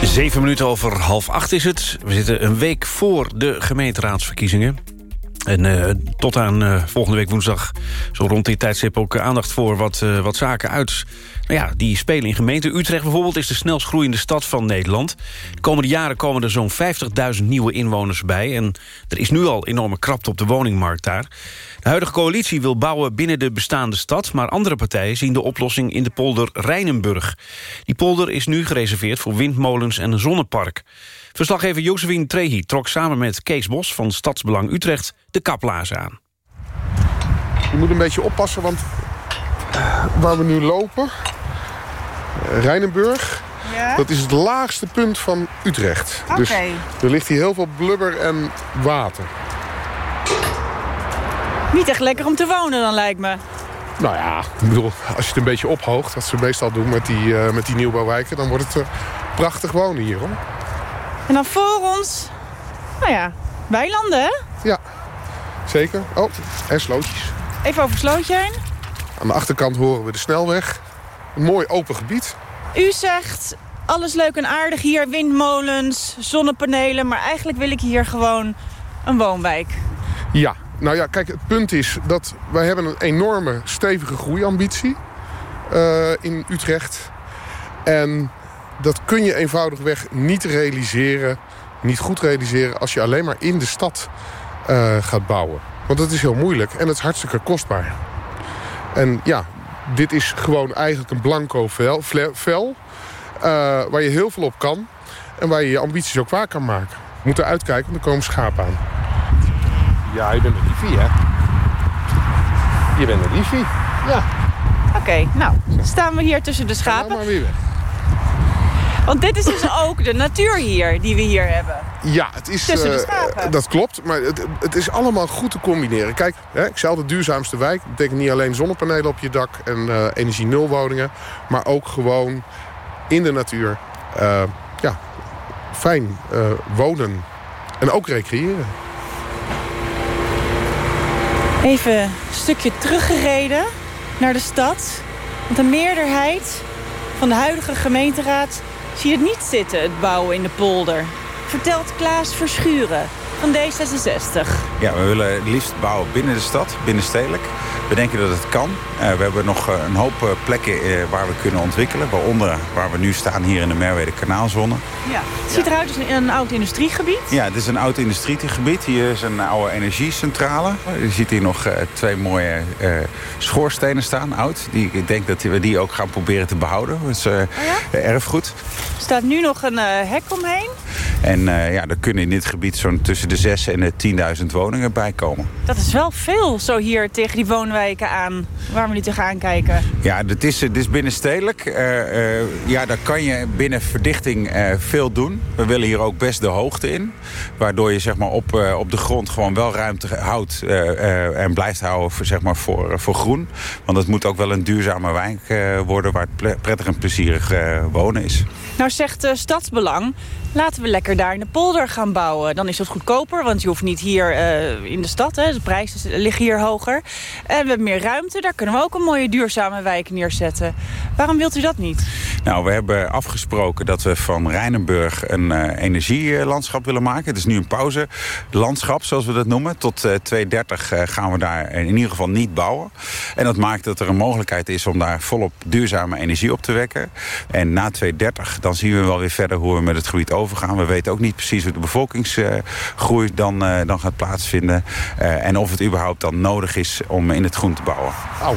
Zeven minuten over half acht is het. We zitten een week voor de gemeenteraadsverkiezingen. En uh, tot aan uh, volgende week woensdag, zo rond die tijdstip ook aandacht voor wat, wat zaken uit. Nou ja, die spelen in gemeente. Utrecht bijvoorbeeld is de snelst groeiende stad van Nederland. De komende jaren komen er zo'n 50.000 nieuwe inwoners bij. En er is nu al enorme krapte op de woningmarkt daar. De huidige coalitie wil bouwen binnen de bestaande stad... maar andere partijen zien de oplossing in de polder Rijnenburg. Die polder is nu gereserveerd voor windmolens en een zonnepark. Verslaggever Josephine Trehi trok samen met Kees Bos van Stadsbelang Utrecht de kaplazen aan.
Je moet een beetje oppassen, want waar we nu lopen, Rijnenburg,
ja?
dat is het laagste punt van Utrecht.
Okay.
Dus er ligt hier heel veel blubber en water.
Niet echt lekker om te wonen dan, lijkt me.
Nou ja, ik bedoel, als je het een beetje ophoogt, wat ze meestal doen met die, uh, met die nieuwbouwwijken... dan wordt het uh, prachtig wonen hier, hoor.
En dan voor ons, nou ja, weilanden, hè?
Ja, zeker. Oh, en slootjes.
Even over slootje heen.
Aan de achterkant horen we de snelweg. Een mooi open gebied.
U zegt, alles leuk en aardig hier, windmolens, zonnepanelen... maar eigenlijk wil ik hier gewoon een woonwijk.
Ja, nou ja, kijk, het punt is dat wij hebben een enorme stevige groeiambitie uh, in Utrecht. En dat kun je eenvoudigweg niet realiseren, niet goed realiseren... als je alleen maar in de stad uh, gaat bouwen. Want dat is heel moeilijk en het is hartstikke kostbaar. En ja, dit is gewoon eigenlijk een blanco vel, vel uh, waar je heel veel op kan. En waar je je ambities ook waar kan maken. We moeten uitkijken, want er komen schapen aan. Ja, je bent een liefie, hè? Je bent een liefie, ja.
Oké, nou, staan we hier tussen de schapen.
maar weer weg.
Want dit is dus ook de natuur hier, die we hier hebben.
Ja, het is,
Tussen de schapen.
dat klopt, maar het, het, is allemaal goed te combineren. Kijk, hè, ik zei de duurzaamste wijk. Dat betekent niet alleen zonnepanelen op je dak en uh, energie-nul-woningen... maar ook gewoon in de natuur uh, ja, fijn uh, wonen en ook recreëren.
Even een stukje teruggereden naar de stad. Want de meerderheid van de huidige gemeenteraad zie je het niet zitten, het bouwen in de polder. Vertelt Klaas Verschuren van D66.
Ja, we willen het liefst bouwen binnen de stad, binnenstedelijk. We denken dat het kan. Uh, we hebben nog uh, een hoop uh, plekken waar we kunnen ontwikkelen. Waaronder waar we nu staan hier in de Merwede Kanaalzone.
Ja, het ziet eruit als een, een oud industriegebied.
Ja, het is een oud industriegebied. Hier is een oude energiecentrale. Je ziet hier nog twee mooie schoorstenen staan, oud. Die, ik denk dat we die ook gaan proberen te behouden. Dat is oh ja? erfgoed.
Er staat nu nog een hek omheen.
En ja, er kunnen in dit gebied zo'n tussen de 6 en de 10.000 woningen bij komen.
Dat is wel veel zo hier tegen die woonwijken aan waar we nu tegenaan kijken.
Ja, dit is, dit is binnenstedelijk. Uh, uh, ja, daar kan je binnen verdichting uh, veel doen. We willen hier ook best de hoogte in. Waardoor je zeg maar, op, op de grond gewoon wel ruimte houdt en blijft houden voor, zeg maar, voor, voor groen. Want het moet ook wel een duurzame wijk worden waar het prettig en plezierig wonen is.
Nou zegt Stadsbelang, laten we lekker daar in de polder gaan bouwen. Dan is het goedkoper, want je hoeft niet hier in de stad. Hè, de prijzen liggen hier hoger. En we hebben meer ruimte, daar kunnen we ook een mooie duurzame wijk neerzetten. Waarom wilt u dat niet?
Nou, we hebben afgesproken dat we van Rijnenburg een uh, energielandschap willen maken. Het is nu een pauzelandschap, zoals we dat noemen. Tot uh, 2030 uh, gaan we daar in ieder geval niet bouwen. En dat maakt dat er een mogelijkheid is om daar volop duurzame energie op te wekken. En na 2030, dan zien we wel weer verder hoe we met het gebied overgaan. We weten ook niet precies hoe de bevolkingsgroei dan, dan gaat plaatsvinden. en of het überhaupt dan nodig is om in het groen te bouwen.
Auw,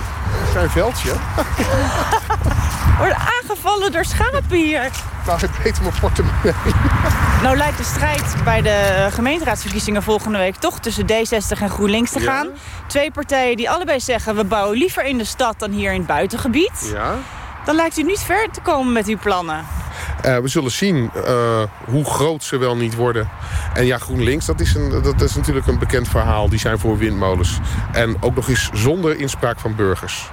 klein veldje.
Worden aangevallen door schapen hier.
Nou, ik weet mijn portemonnee.
Nou lijkt de strijd bij de gemeenteraadsverkiezingen volgende week... toch tussen D60 en GroenLinks te gaan. Twee partijen die allebei zeggen... we bouwen liever in de stad dan hier in het buitengebied.
Ja.
Dan lijkt u niet ver te komen met uw plannen.
Uh, we zullen zien uh, hoe groot ze wel niet worden. En ja, GroenLinks, dat is, een, dat is natuurlijk een bekend verhaal. Die zijn voor windmolens. En ook nog eens zonder inspraak van burgers.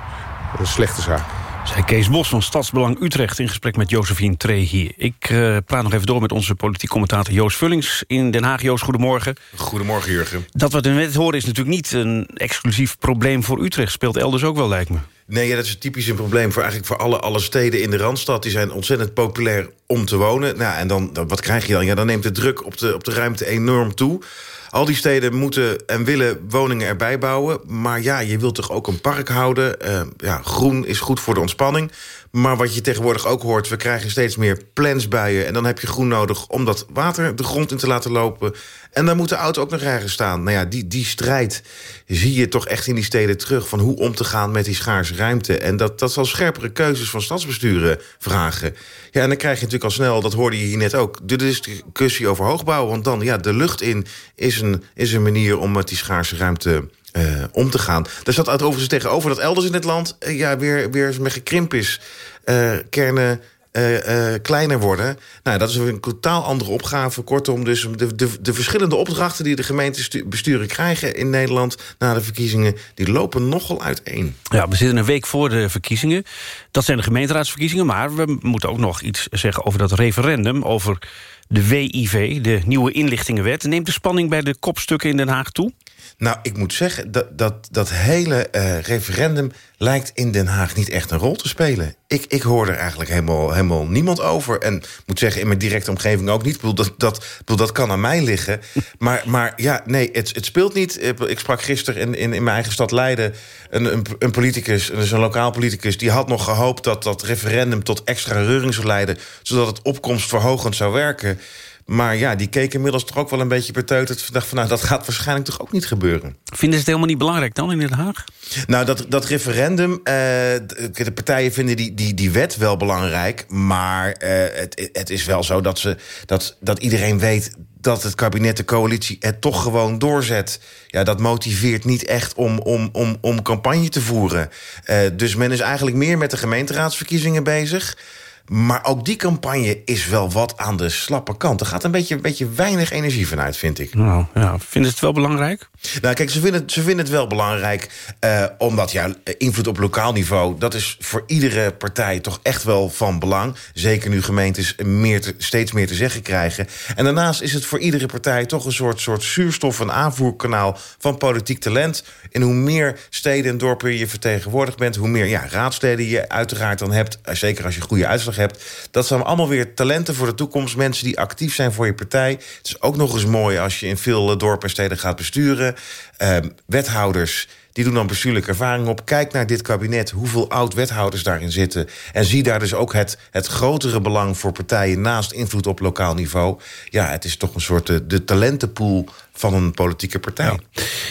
Dat is een slechte zaak.
Zij Kees Bos van Stadsbelang Utrecht in gesprek met Josephine Tree hier. Ik uh, praat nog even door met onze politiek commentator Joost Vullings in Den Haag. Joost, goedemorgen.
Goedemorgen, Jurgen.
Dat wat we net horen is natuurlijk niet een exclusief probleem voor Utrecht. Speelt elders ook wel, lijkt me.
Nee, ja, dat is typisch een probleem voor eigenlijk voor alle, alle steden in de Randstad. Die zijn ontzettend populair om te wonen. Nou, en dan, wat krijg je dan? Ja, dan neemt de druk op de, op de ruimte enorm toe. Al die steden moeten en willen woningen erbij bouwen. Maar ja, je wilt toch ook een park houden. Uh, ja, groen is goed voor de ontspanning. Maar wat je tegenwoordig ook hoort... we krijgen steeds meer plansbuien... en dan heb je groen nodig om dat water de grond in te laten lopen. En dan moet de auto ook nog ergens staan. Nou ja, die, die strijd zie je toch echt in die steden terug... van hoe om te gaan met die schaarse ruimte. En dat, dat zal scherpere keuzes van stadsbesturen vragen. Ja, en dan krijg je natuurlijk al snel, dat hoorde je hier net ook... de discussie over hoogbouw. Want dan, ja, de lucht in is een, is een manier om met die schaarse ruimte uh, om te gaan. Daar staat overigens tegenover dat elders in het land... Uh, ja, weer, weer met gekrimp is. Uh, kernen kleiner worden. Nou, dat is een totaal andere opgave. Kortom, dus de, de, de verschillende opdrachten... die de gemeentebesturen krijgen in Nederland... na de verkiezingen, die lopen nogal uiteen.
Ja, we zitten een week voor de verkiezingen. Dat zijn de gemeenteraadsverkiezingen. Maar we moeten ook nog iets zeggen over dat referendum... over de WIV, de Nieuwe Inlichtingenwet. Neemt de spanning bij de kopstukken in Den Haag toe?
Nou, ik moet zeggen, dat, dat, dat hele uh, referendum lijkt in Den Haag niet echt een rol te spelen. Ik, ik hoor er eigenlijk helemaal, helemaal niemand over. En moet zeggen, in mijn directe omgeving ook niet. Ik bedoel, dat, dat, bedoel, dat kan aan mij liggen. Maar, maar ja, nee, het, het speelt niet. Ik sprak gisteren in, in, in mijn eigen stad Leiden... Een, een, een politicus, dus een lokaal politicus... die had nog gehoopt dat dat referendum tot extra reuring zou leiden... zodat het opkomstverhogend zou werken... Maar ja, die keek inmiddels toch ook wel een beetje beteuterd. dacht van, nou, dat gaat waarschijnlijk toch ook niet gebeuren.
Vinden ze het helemaal niet belangrijk dan in Den Haag?
Nou, dat, dat referendum... Uh, de partijen vinden die, die, die wet wel belangrijk. Maar uh, het, het is wel zo dat, ze, dat, dat iedereen weet dat het kabinet, de coalitie, het toch gewoon doorzet. Ja, dat motiveert niet echt om, om, om, om campagne te voeren. Uh, dus men is eigenlijk meer met de gemeenteraadsverkiezingen bezig... Maar ook die campagne is wel wat aan de slappe kant. Er gaat een beetje, een beetje weinig energie vanuit, vind ik.
Nou, ja. Vinden ze het wel belangrijk?
Nou, kijk, ze vinden, ze vinden het wel belangrijk. Uh, omdat ja, invloed op lokaal niveau... dat is voor iedere partij toch echt wel van belang. Zeker nu gemeentes meer te, steeds meer te zeggen krijgen. En daarnaast is het voor iedere partij toch een soort, soort zuurstof... een aanvoerkanaal van politiek talent. En hoe meer steden en dorpen je vertegenwoordigd bent... hoe meer ja, raadsleden je uiteraard dan hebt... Eh, zeker als je goede uitslag hebt. Dat zijn allemaal weer talenten voor de toekomst. Mensen die actief zijn voor je partij. Het is ook nog eens mooi als je in veel dorpen en steden gaat besturen. Uh, wethouders die doen dan bestuurlijke ervaring op. Kijk naar dit kabinet, hoeveel oud-wethouders daarin zitten. En zie daar dus ook het, het grotere belang voor partijen... naast invloed op lokaal niveau. Ja, het is toch een soort de, eh, de talentenpool van een politieke partij.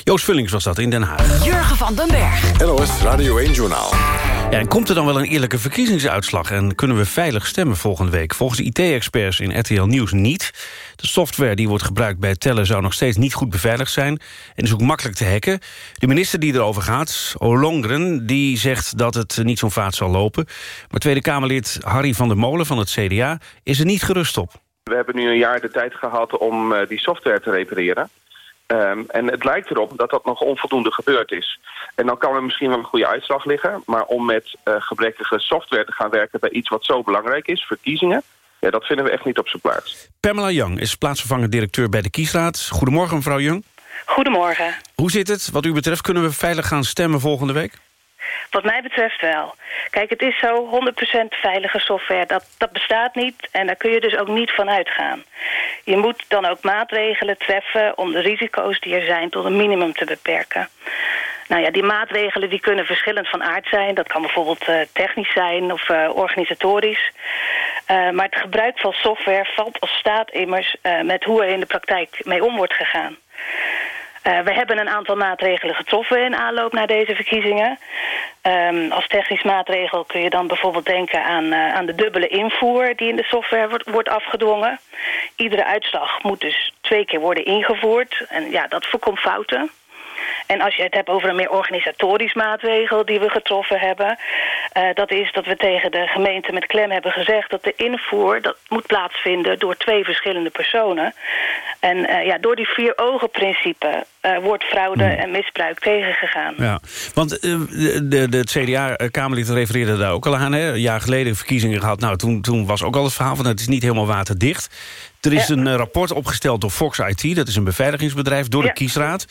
Joost Vullings was dat in Den Haag.
Jurgen van den Berg.
NOS Radio 1 Journaal.
Ja, en komt er dan wel een eerlijke verkiezingsuitslag... en kunnen we veilig stemmen volgende week? Volgens IT-experts in RTL Nieuws niet. De software die wordt gebruikt bij tellen zou nog steeds niet goed beveiligd zijn... en is ook makkelijk te hacken. De minister die erover gaat, Olongren, die zegt dat het niet zo'n vaart zal lopen. Maar Tweede Kamerlid Harry van der Molen van het CDA is er niet gerust op.
We hebben nu een jaar de tijd gehad om uh, die software te repareren. Um, en het lijkt erop dat dat nog onvoldoende gebeurd is. En dan kan er misschien wel een goede uitslag liggen. Maar om met uh, gebrekkige software te gaan werken bij iets wat zo belangrijk is, verkiezingen... Ja, dat vinden we echt niet op zijn plaats.
Pamela Young is plaatsvervangend directeur bij de Kiesraad. Goedemorgen, mevrouw Young.
Goedemorgen.
Hoe zit het? Wat u betreft kunnen we veilig gaan stemmen volgende week?
Wat mij betreft wel. Kijk, het is zo, 100% veilige software, dat, dat bestaat niet. En daar kun je dus ook niet van uitgaan. Je moet dan ook maatregelen treffen om de risico's die er zijn tot een minimum te beperken. Nou ja, die maatregelen die kunnen verschillend van aard zijn. Dat kan bijvoorbeeld uh, technisch zijn of uh, organisatorisch. Uh, maar het gebruik van software valt als staat immers met hoe er in de praktijk mee om wordt gegaan. We hebben een aantal maatregelen getroffen in aanloop naar deze verkiezingen. Um, als technisch maatregel kun je dan bijvoorbeeld denken aan, aan de dubbele invoer die in de software wordt, wordt afgedwongen. Iedere uitslag moet dus twee keer worden ingevoerd. En ja, dat voorkomt fouten. En als je het hebt over een meer organisatorisch maatregel die we getroffen hebben... Uh, dat is dat we tegen de gemeente met klem hebben gezegd... dat de invoer dat moet plaatsvinden door twee verschillende personen. En uh, ja, door die vier ogen principe uh, wordt fraude hmm. en misbruik tegengegaan.
Ja, want de, de, de CDA-Kamerlid refereerde daar ook al aan. Hè? Een jaar geleden verkiezingen gehad. Nou, toen, toen was ook al het verhaal van het is niet helemaal waterdicht. Er is een rapport opgesteld door Fox IT. Dat is een beveiligingsbedrijf door de kiesraad.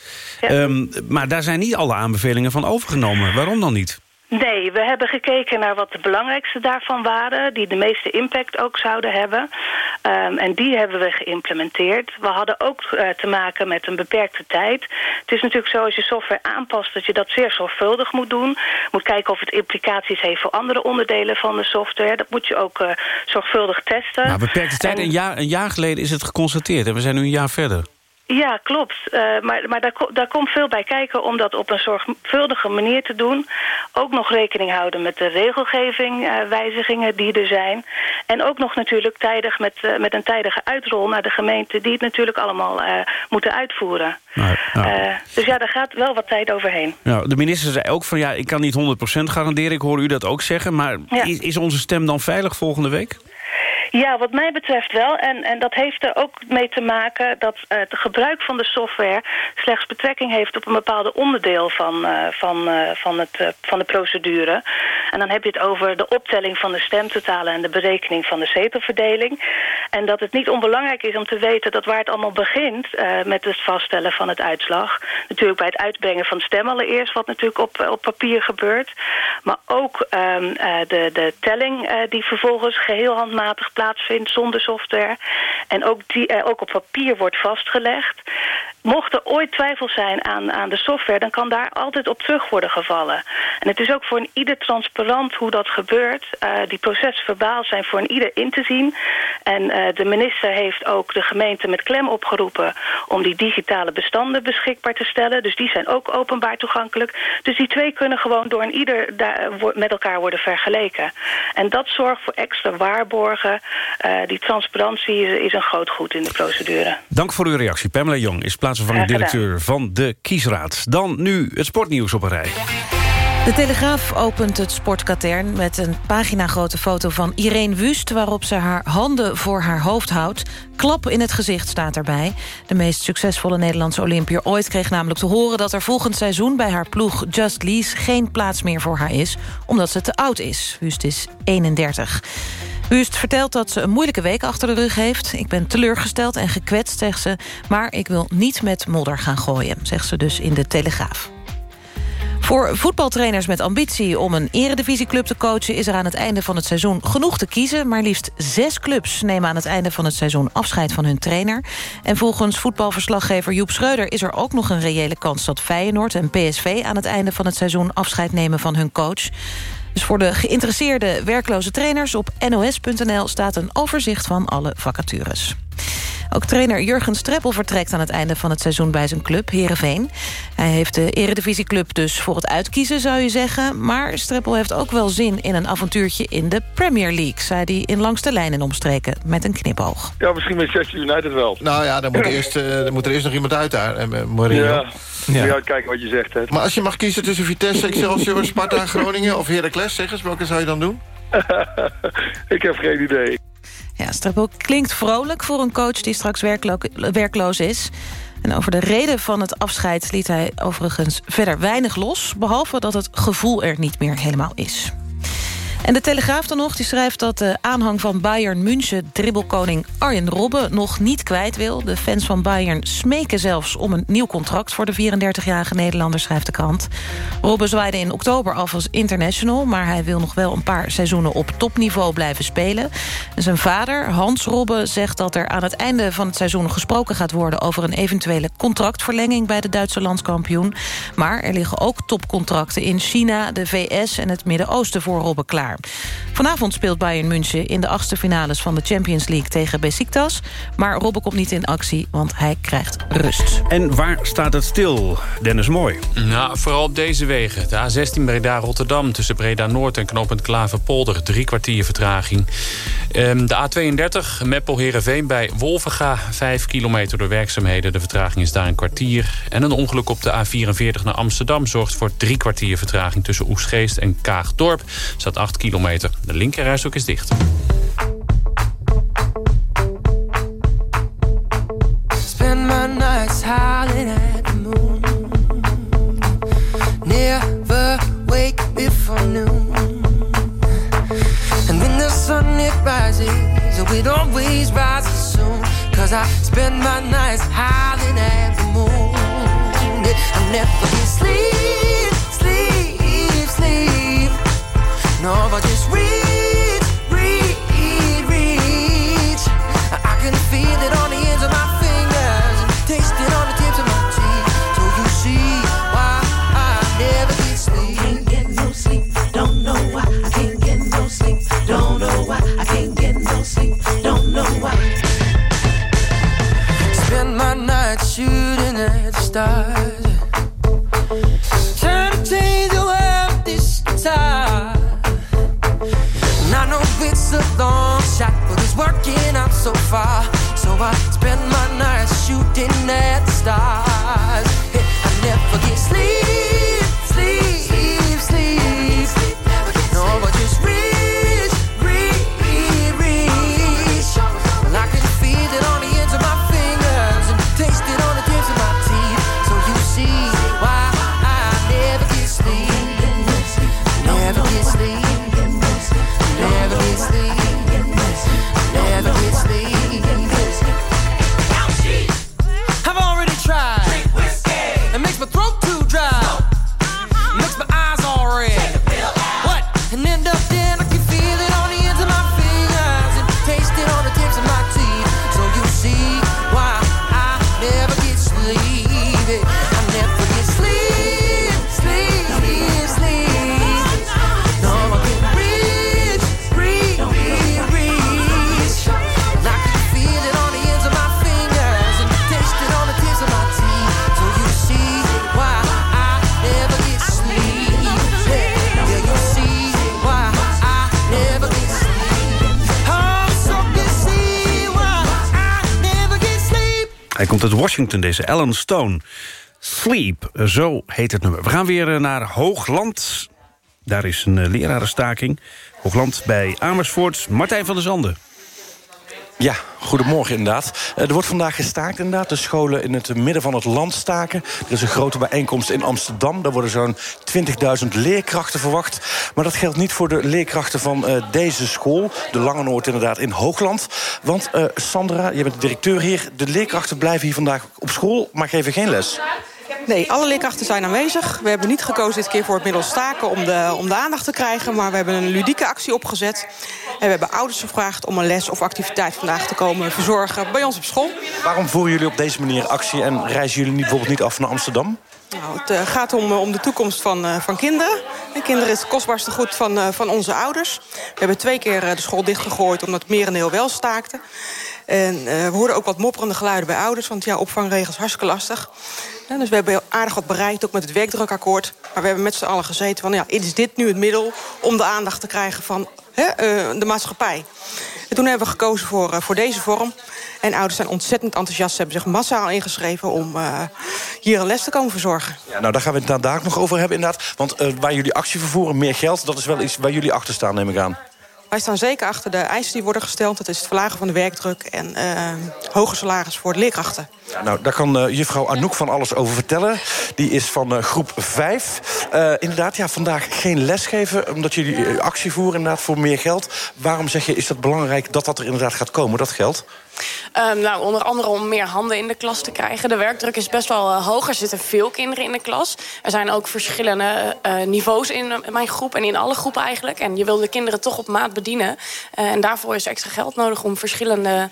Um, maar daar zijn niet alle aanbevelingen van overgenomen. Waarom dan niet?
Nee, we hebben gekeken naar wat de belangrijkste daarvan waren... die de meeste impact ook zouden hebben. Um, en die hebben we geïmplementeerd. We hadden ook uh, te maken met een beperkte tijd. Het is natuurlijk zo als je software aanpast... dat je dat zeer zorgvuldig moet doen. Moet kijken of het implicaties heeft voor andere onderdelen van de software. Dat moet je ook uh, zorgvuldig testen.
Nou, beperkte tijd, en... een, jaar, een jaar geleden is het geconstateerd... en we zijn nu een jaar verder.
Ja, klopt. Uh, maar maar daar, daar komt veel bij kijken om dat op een zorgvuldige manier te doen. Ook nog rekening houden met de regelgeving, uh, wijzigingen die er zijn. En ook nog natuurlijk tijdig met, uh, met een tijdige uitrol naar de gemeente... die het natuurlijk allemaal moeten uitvoeren. Nou, nou. dus ja, daar gaat wel wat tijd overheen.
Nou, de minister zei ook van ja, ik kan niet 100% garanderen. Ik hoor u dat ook zeggen. Maar ja. is, is onze stem dan veilig volgende week?
Ja, wat mij betreft wel. En, en dat heeft er ook mee te maken dat uh, het gebruik van de software slechts betrekking heeft op een bepaalde onderdeel van, uh, van, uh, van, het, van de procedure. En dan heb je het over de optelling van de stemtotalen en de berekening van de zetelverdeling. En dat het niet onbelangrijk is om te weten dat waar het allemaal begint met het vaststellen van het uitslag. Natuurlijk bij het uitbrengen van stem allereerst, wat natuurlijk op, op papier gebeurt. Maar ook um, de, de telling die vervolgens geheel handmatig plaatsvindt zonder software. En ook, die, uh, ook op papier wordt vastgelegd. Mochten ooit twijfels zijn aan, aan de software... dan kan daar altijd op terug worden gevallen. En het is ook voor een ieder transparant hoe dat gebeurt. Uh, die processen verbaal zijn voor een ieder in te zien. En uh, de minister heeft ook de gemeente met klem opgeroepen... om die digitale bestanden beschikbaar te stellen. Dus die zijn ook openbaar toegankelijk. Dus die twee kunnen gewoon door een ieder daar, met elkaar worden vergeleken. En dat zorgt voor extra waarborgen. Uh, die transparantie is, is, een groot goed in de procedure.
Dank voor uw reactie. Pamela Jong is plaatsvervangend directeur van de Kiesraad. Dan nu het sportnieuws op een rij.
De Telegraaf opent het sportkatern met een paginagrote foto van Irene Wust... waarop ze haar handen voor haar hoofd houdt. Klap in het gezicht staat erbij. De meest succesvolle Nederlandse Olympier ooit kreeg namelijk te horen... dat er volgend seizoen bij haar ploeg Just Lease geen plaats meer voor haar is... omdat ze te oud is. Wust is 31. Wust vertelt dat ze een moeilijke week achter de rug heeft. Ik ben teleurgesteld en gekwetst, zegt ze. Maar ik wil niet met modder gaan gooien, zegt ze dus in de Telegraaf. Voor voetbaltrainers met ambitie om een eredivisieclub te coachen... is er aan het einde van het seizoen genoeg te kiezen. Maar liefst zes clubs nemen aan het einde van het seizoen afscheid van hun trainer. En volgens voetbalverslaggever Joep Schreuder... is er ook nog een reële kans dat Feyenoord en PSV... aan het einde van het seizoen afscheid nemen van hun coach. Dus voor de geïnteresseerde werkloze trainers op nos.nl... staat een overzicht van alle vacatures. Ook trainer Jurgen Streppel vertrekt aan het einde van het seizoen bij zijn club, Heerenveen. Hij heeft de eredivisieclub dus voor het uitkiezen, zou je zeggen. Maar Streppel heeft ook wel zin in een avontuurtje in de Premier League... zei hij in langste lijnen omstreken met een knipoog.
Ja, misschien met Manchester United wel.
Nou ja, dan moet, eerst, uh, dan moet er eerst nog iemand uit daar, uh, Mourinho.
Ja. Ja. Moet je kijken wat je zegt. Hè.
Maar als je mag kiezen tussen Vitesse, Excelsior, Sparta, Groningen of Heracles, zeg eens, welke zou je dan doen?
ik heb geen idee.
Ja, Streppel klinkt vrolijk voor een coach die straks werklo werkloos is. En over de reden van het afscheid liet hij overigens verder weinig los... behalve dat het gevoel er niet meer helemaal is. En de Telegraaf dan nog, die schrijft dat de aanhang van Bayern München... dribbelkoning Arjen Robben nog niet kwijt wil. De fans van Bayern smeken zelfs om een nieuw contract... voor de 34-jarige Nederlander, schrijft de krant. Robben zwaaide in oktober af als international... maar hij wil nog wel een paar seizoenen op topniveau blijven spelen. En zijn vader, Hans Robben, zegt dat er aan het einde van het seizoen... gesproken gaat worden over een eventuele contractverlenging... bij de Duitse landskampioen. Maar er liggen ook topcontracten in China, de VS en het Midden-Oosten voor Robben klaar. Vanavond speelt Bayern München in de achtste finales van de Champions League tegen Besiktas. Maar Robben komt niet in actie, want hij krijgt rust.
En waar staat het stil, Dennis Mooi?
Nou, vooral op deze wegen. De A16 Breda-Rotterdam tussen Breda-Noord en knooppunt Klaverpolder. Drie kwartier vertraging. Um, de A32 Meppel-Herenveen bij Wolvenga. Vijf kilometer door werkzaamheden. De vertraging is daar een kwartier. En een ongeluk op de A44 naar Amsterdam zorgt voor drie kwartier vertraging... tussen Oesgeest en Kaagdorp. Staat acht kilometer. De linkerrijstok is dicht. Spend my nights howling at the moon. Never wake before noon. And when the sun it rises It always rises soon. Cause I spend my nights howling at the moon. I never sleep, sleep, sleep No, I just reach, reach, reach. I can feel it on the ends of my fingers and taste it on the tips of my teeth. So you see why I never get sleep. Can't get no sleep. Don't know why I can't get no sleep. Don't know why I can't get no sleep. Don't know why. Spend my night shooting at the stars. It's a long shot, but it's working out so far. So I spend my nights shooting at
Washington, deze Alan Stone. Sleep, zo heet het nummer. We gaan weer eh, naar Hoogland. Daar is een uh, lerarenstaking. Hoogland bij Amersfoort. Martijn van der Zanden.
Ja, goedemorgen inderdaad. Eh, er wordt vandaag gestaakt inderdaad. De scholen in het midden van het land staken. Er is een grote bijeenkomst in Amsterdam. Daar worden zo'n 20.000 leerkrachten verwacht. Maar dat geldt niet voor de leerkrachten van uh, deze school. De Lange Noord inderdaad in Hoogland. Want uh, Sandra, je bent de directeur hier. De leerkrachten blijven hier vandaag op school, maar geven geen les.
Nee, alle leerkrachten zijn aanwezig. We hebben niet gekozen dit keer voor het middel staken om de, om de aandacht te krijgen... maar we hebben een ludieke actie opgezet. En we hebben ouders gevraagd om een les of activiteit vandaag te komen verzorgen bij ons op school.
Waarom voeren jullie op deze manier actie en reizen jullie niet, bijvoorbeeld niet af naar Amsterdam?
Nou, het uh, gaat om, om de toekomst van, uh, van kinderen. En kinderen is het kostbaarste goed van, van onze ouders. We hebben twee keer de school dichtgegooid omdat merendeel wel staakte. En we hoorden ook wat mopperende geluiden bij ouders... want ja, opvangregels hartstikke lastig. Dus we hebben aardig wat bereikt, ook met het werkdrukakkoord. Maar we hebben met z'n allen gezeten van... ja, is dit nu het middel om de aandacht te krijgen van hè, de maatschappij? En toen hebben we gekozen voor, uh, voor deze vorm. En ouders zijn ontzettend enthousiast. Ze hebben zich massaal ingeschreven om uh, hier een les te komen verzorgen.
Ja, nou, daar gaan we het ook nog over hebben inderdaad. Want waar jullie actie vervoeren, meer geld... dat is wel iets waar jullie achter staan, neem ik aan.
Wij staan zeker achter de eisen die worden gesteld. Dat is het verlagen van de werkdruk en uh, hoger salaris voor de leerkrachten.
Nou, daar kan uh, juffrouw Anouk van alles over vertellen. Die is van uh, groep 5. inderdaad, ja, vandaag geen les geven, omdat jullie actie voeren inderdaad voor meer geld. Waarom zeg je, is dat belangrijk dat dat er inderdaad gaat komen, dat geld?
Um, nou, onder andere om meer handen in de klas te krijgen. De werkdruk is best wel uh, hoog. Er zitten veel kinderen in de klas. Er zijn ook verschillende uh, niveaus in mijn groep en in alle groepen eigenlijk. En je wil de kinderen toch op maat bedienen. En daarvoor is extra geld nodig om verschillende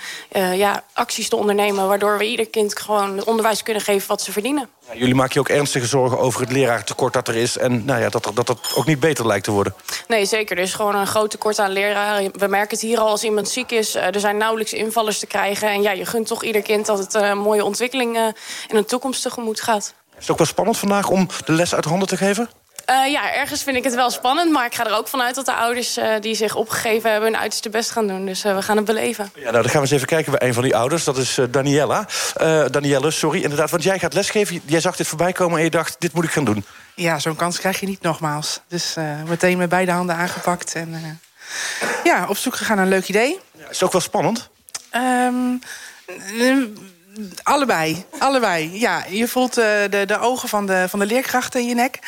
ja, acties te ondernemen... waardoor we ieder kind gewoon het onderwijs kunnen geven wat ze verdienen.
Ja, jullie maken je ook ernstige zorgen over het leraartekort dat er is... en nou ja, dat, dat dat ook niet beter lijkt te worden.
Nee, zeker. Er is gewoon een groot tekort aan leraren. We merken het hier al als iemand ziek is. Er zijn nauwelijks invallers te krijgen. En ja, je gunt toch ieder kind dat het een mooie ontwikkeling in de toekomst tegemoet gaat.
Is het ook wel spannend vandaag om de les uit handen te geven?
Uh, ja, ergens vind ik het wel spannend. Maar ik ga er ook vanuit dat de ouders uh, die zich opgegeven hebben... hun uiterste best gaan doen. Dus uh, we gaan het beleven.
Ja, nou, dan gaan we eens even kijken bij een van die ouders. Dat is Daniella. Danielle, sorry. Inderdaad, want jij gaat lesgeven. Jij zag dit voorbij komen en je dacht, dit moet ik gaan doen.
Ja, zo'n kans krijg je niet nogmaals. Dus meteen met beide handen aangepakt. En ja, op zoek gegaan naar een leuk idee.
Ja, is het ook wel spannend?
Um, Allebei, allebei. Ja, je voelt uh, de, de ogen van de, van de leerkrachten in je nek.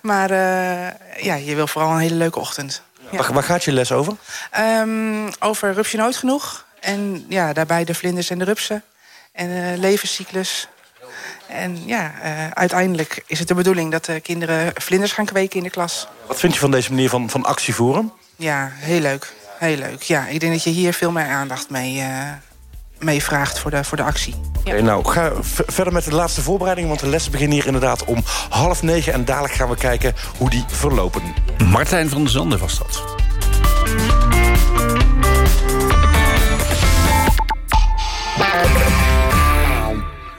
Maar uh, ja, je wil vooral een hele leuke ochtend.
Ja. Waar, waar, gaat je les over?
Um, over rupsje nooit genoeg. En ja, daarbij de vlinders en de rupsen. En uh, levenscyclus. En ja, uiteindelijk is het de bedoeling dat de kinderen vlinders gaan kweken in de klas.
Wat vind je van deze manier van, van actie voeren?
Ja, heel leuk. Heel leuk. Ja, ik denk dat je hier veel meer aandacht mee meevraagt voor de, voor de actie.
Ja. Okay, nou, ga verder met de laatste voorbereiding... want de lessen beginnen hier inderdaad om half negen... en dadelijk gaan we kijken hoe die verlopen.
Martijn van der Zanden was dat.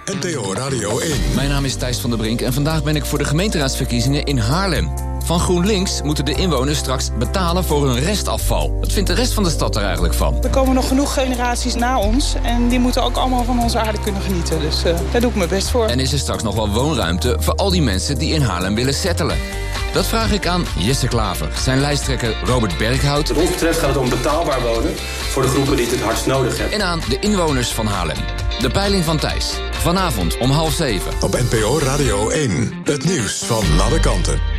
NTO Radio 1.
Mijn naam is Thijs van der Brink en vandaag ben ik voor de gemeenteraadsverkiezingen in Haarlem. Van GroenLinks moeten de inwoners straks betalen voor hun restafval. Wat vindt de rest van de stad er eigenlijk van?
Er komen nog genoeg generaties na ons en die moeten ook allemaal van onze aarde kunnen genieten. Dus uh, daar doe ik mijn best voor.
En is er straks nog wel woonruimte voor al die mensen die in Haarlem willen settelen? Dat vraag ik aan Jesse Klaver, zijn lijsttrekker Robert Berghout.
Wat ons betreft gaat het om betaalbaar wonen voor de groepen die het het hardst nodig hebben.
En aan de inwoners van Haarlem. De peiling van Thijs. Vanavond om half zeven.
Op NPO Radio 1. Het nieuws van alle kanten.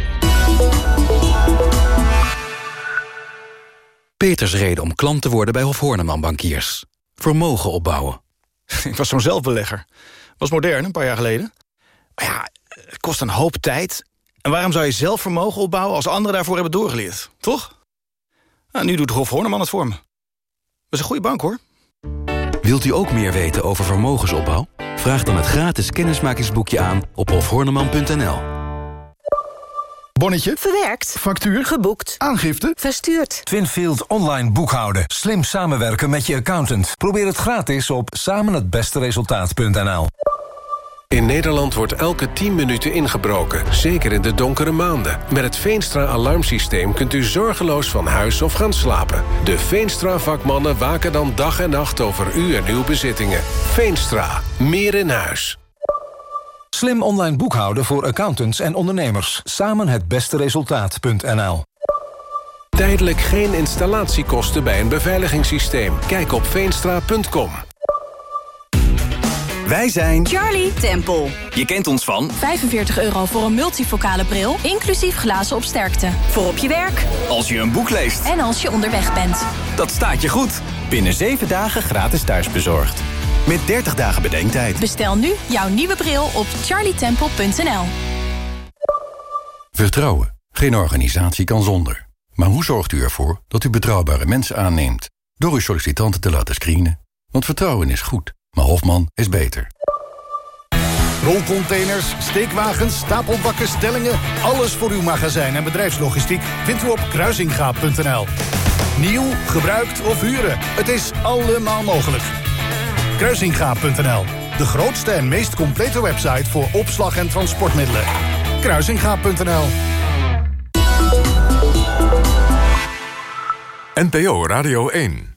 Peters reden om klant te worden bij Hof Horneman Bankiers. Vermogen opbouwen.
Ik was zo'n zelfbelegger. Was modern, een paar jaar geleden. Maar ja, het kost een hoop tijd. En waarom zou je zelf vermogen opbouwen als anderen daarvoor hebben doorgeleerd? Toch? Nou, nu doet Hof Horneman het voor me. Dat is een goede bank, hoor.
Wilt u ook meer weten over vermogensopbouw? Vraag dan het gratis kennismakingsboekje aan op hofhorneman.nl.
Bonnetje.
Verwerkt.
Factuur.
Geboekt.
Aangifte.
Verstuurd.
Twinfield online boekhouden. Slim samenwerken met je accountant. Probeer het gratis op samenhetbesteresultaat.nl.
In Nederland wordt elke 10 minuten ingebroken, zeker in de donkere maanden. Met het Veenstra-alarmsysteem kunt u zorgeloos van huis of gaan slapen. De Veenstra-vakmannen waken dan dag en nacht over u en uw bezittingen. Veenstra, meer in huis.
Slim online boekhouden voor accountants en ondernemers. Samen het beste resultaat.nl
Tijdelijk geen installatiekosten bij een beveiligingssysteem. Kijk op veenstra.com.
Wij zijn
Charlie Temple.
Je kent ons van
45 euro voor een multifocale bril, inclusief glazen op sterkte. Voor op je werk.
Als je een boek leest.
En als je onderweg bent.
Dat staat je goed. Binnen 7 dagen gratis thuisbezorgd. Met 30 dagen bedenktijd.
Bestel nu jouw nieuwe bril op charlietemple.nl.
Vertrouwen. Geen organisatie kan zonder. Maar hoe zorgt u ervoor dat u betrouwbare mensen aanneemt? Door uw sollicitanten te laten screenen. Want vertrouwen is goed, maar Hofman is beter.
Rolcontainers, steekwagens, stapelbakken, stellingen... alles voor uw magazijn en bedrijfslogistiek vindt u op kruisingaap.nl. Nieuw, gebruikt of huren, het is allemaal mogelijk. Kruisingaap.nl, de grootste en meest complete website... voor opslag en transportmiddelen. Kruisingaap.nl
NPO Radio 1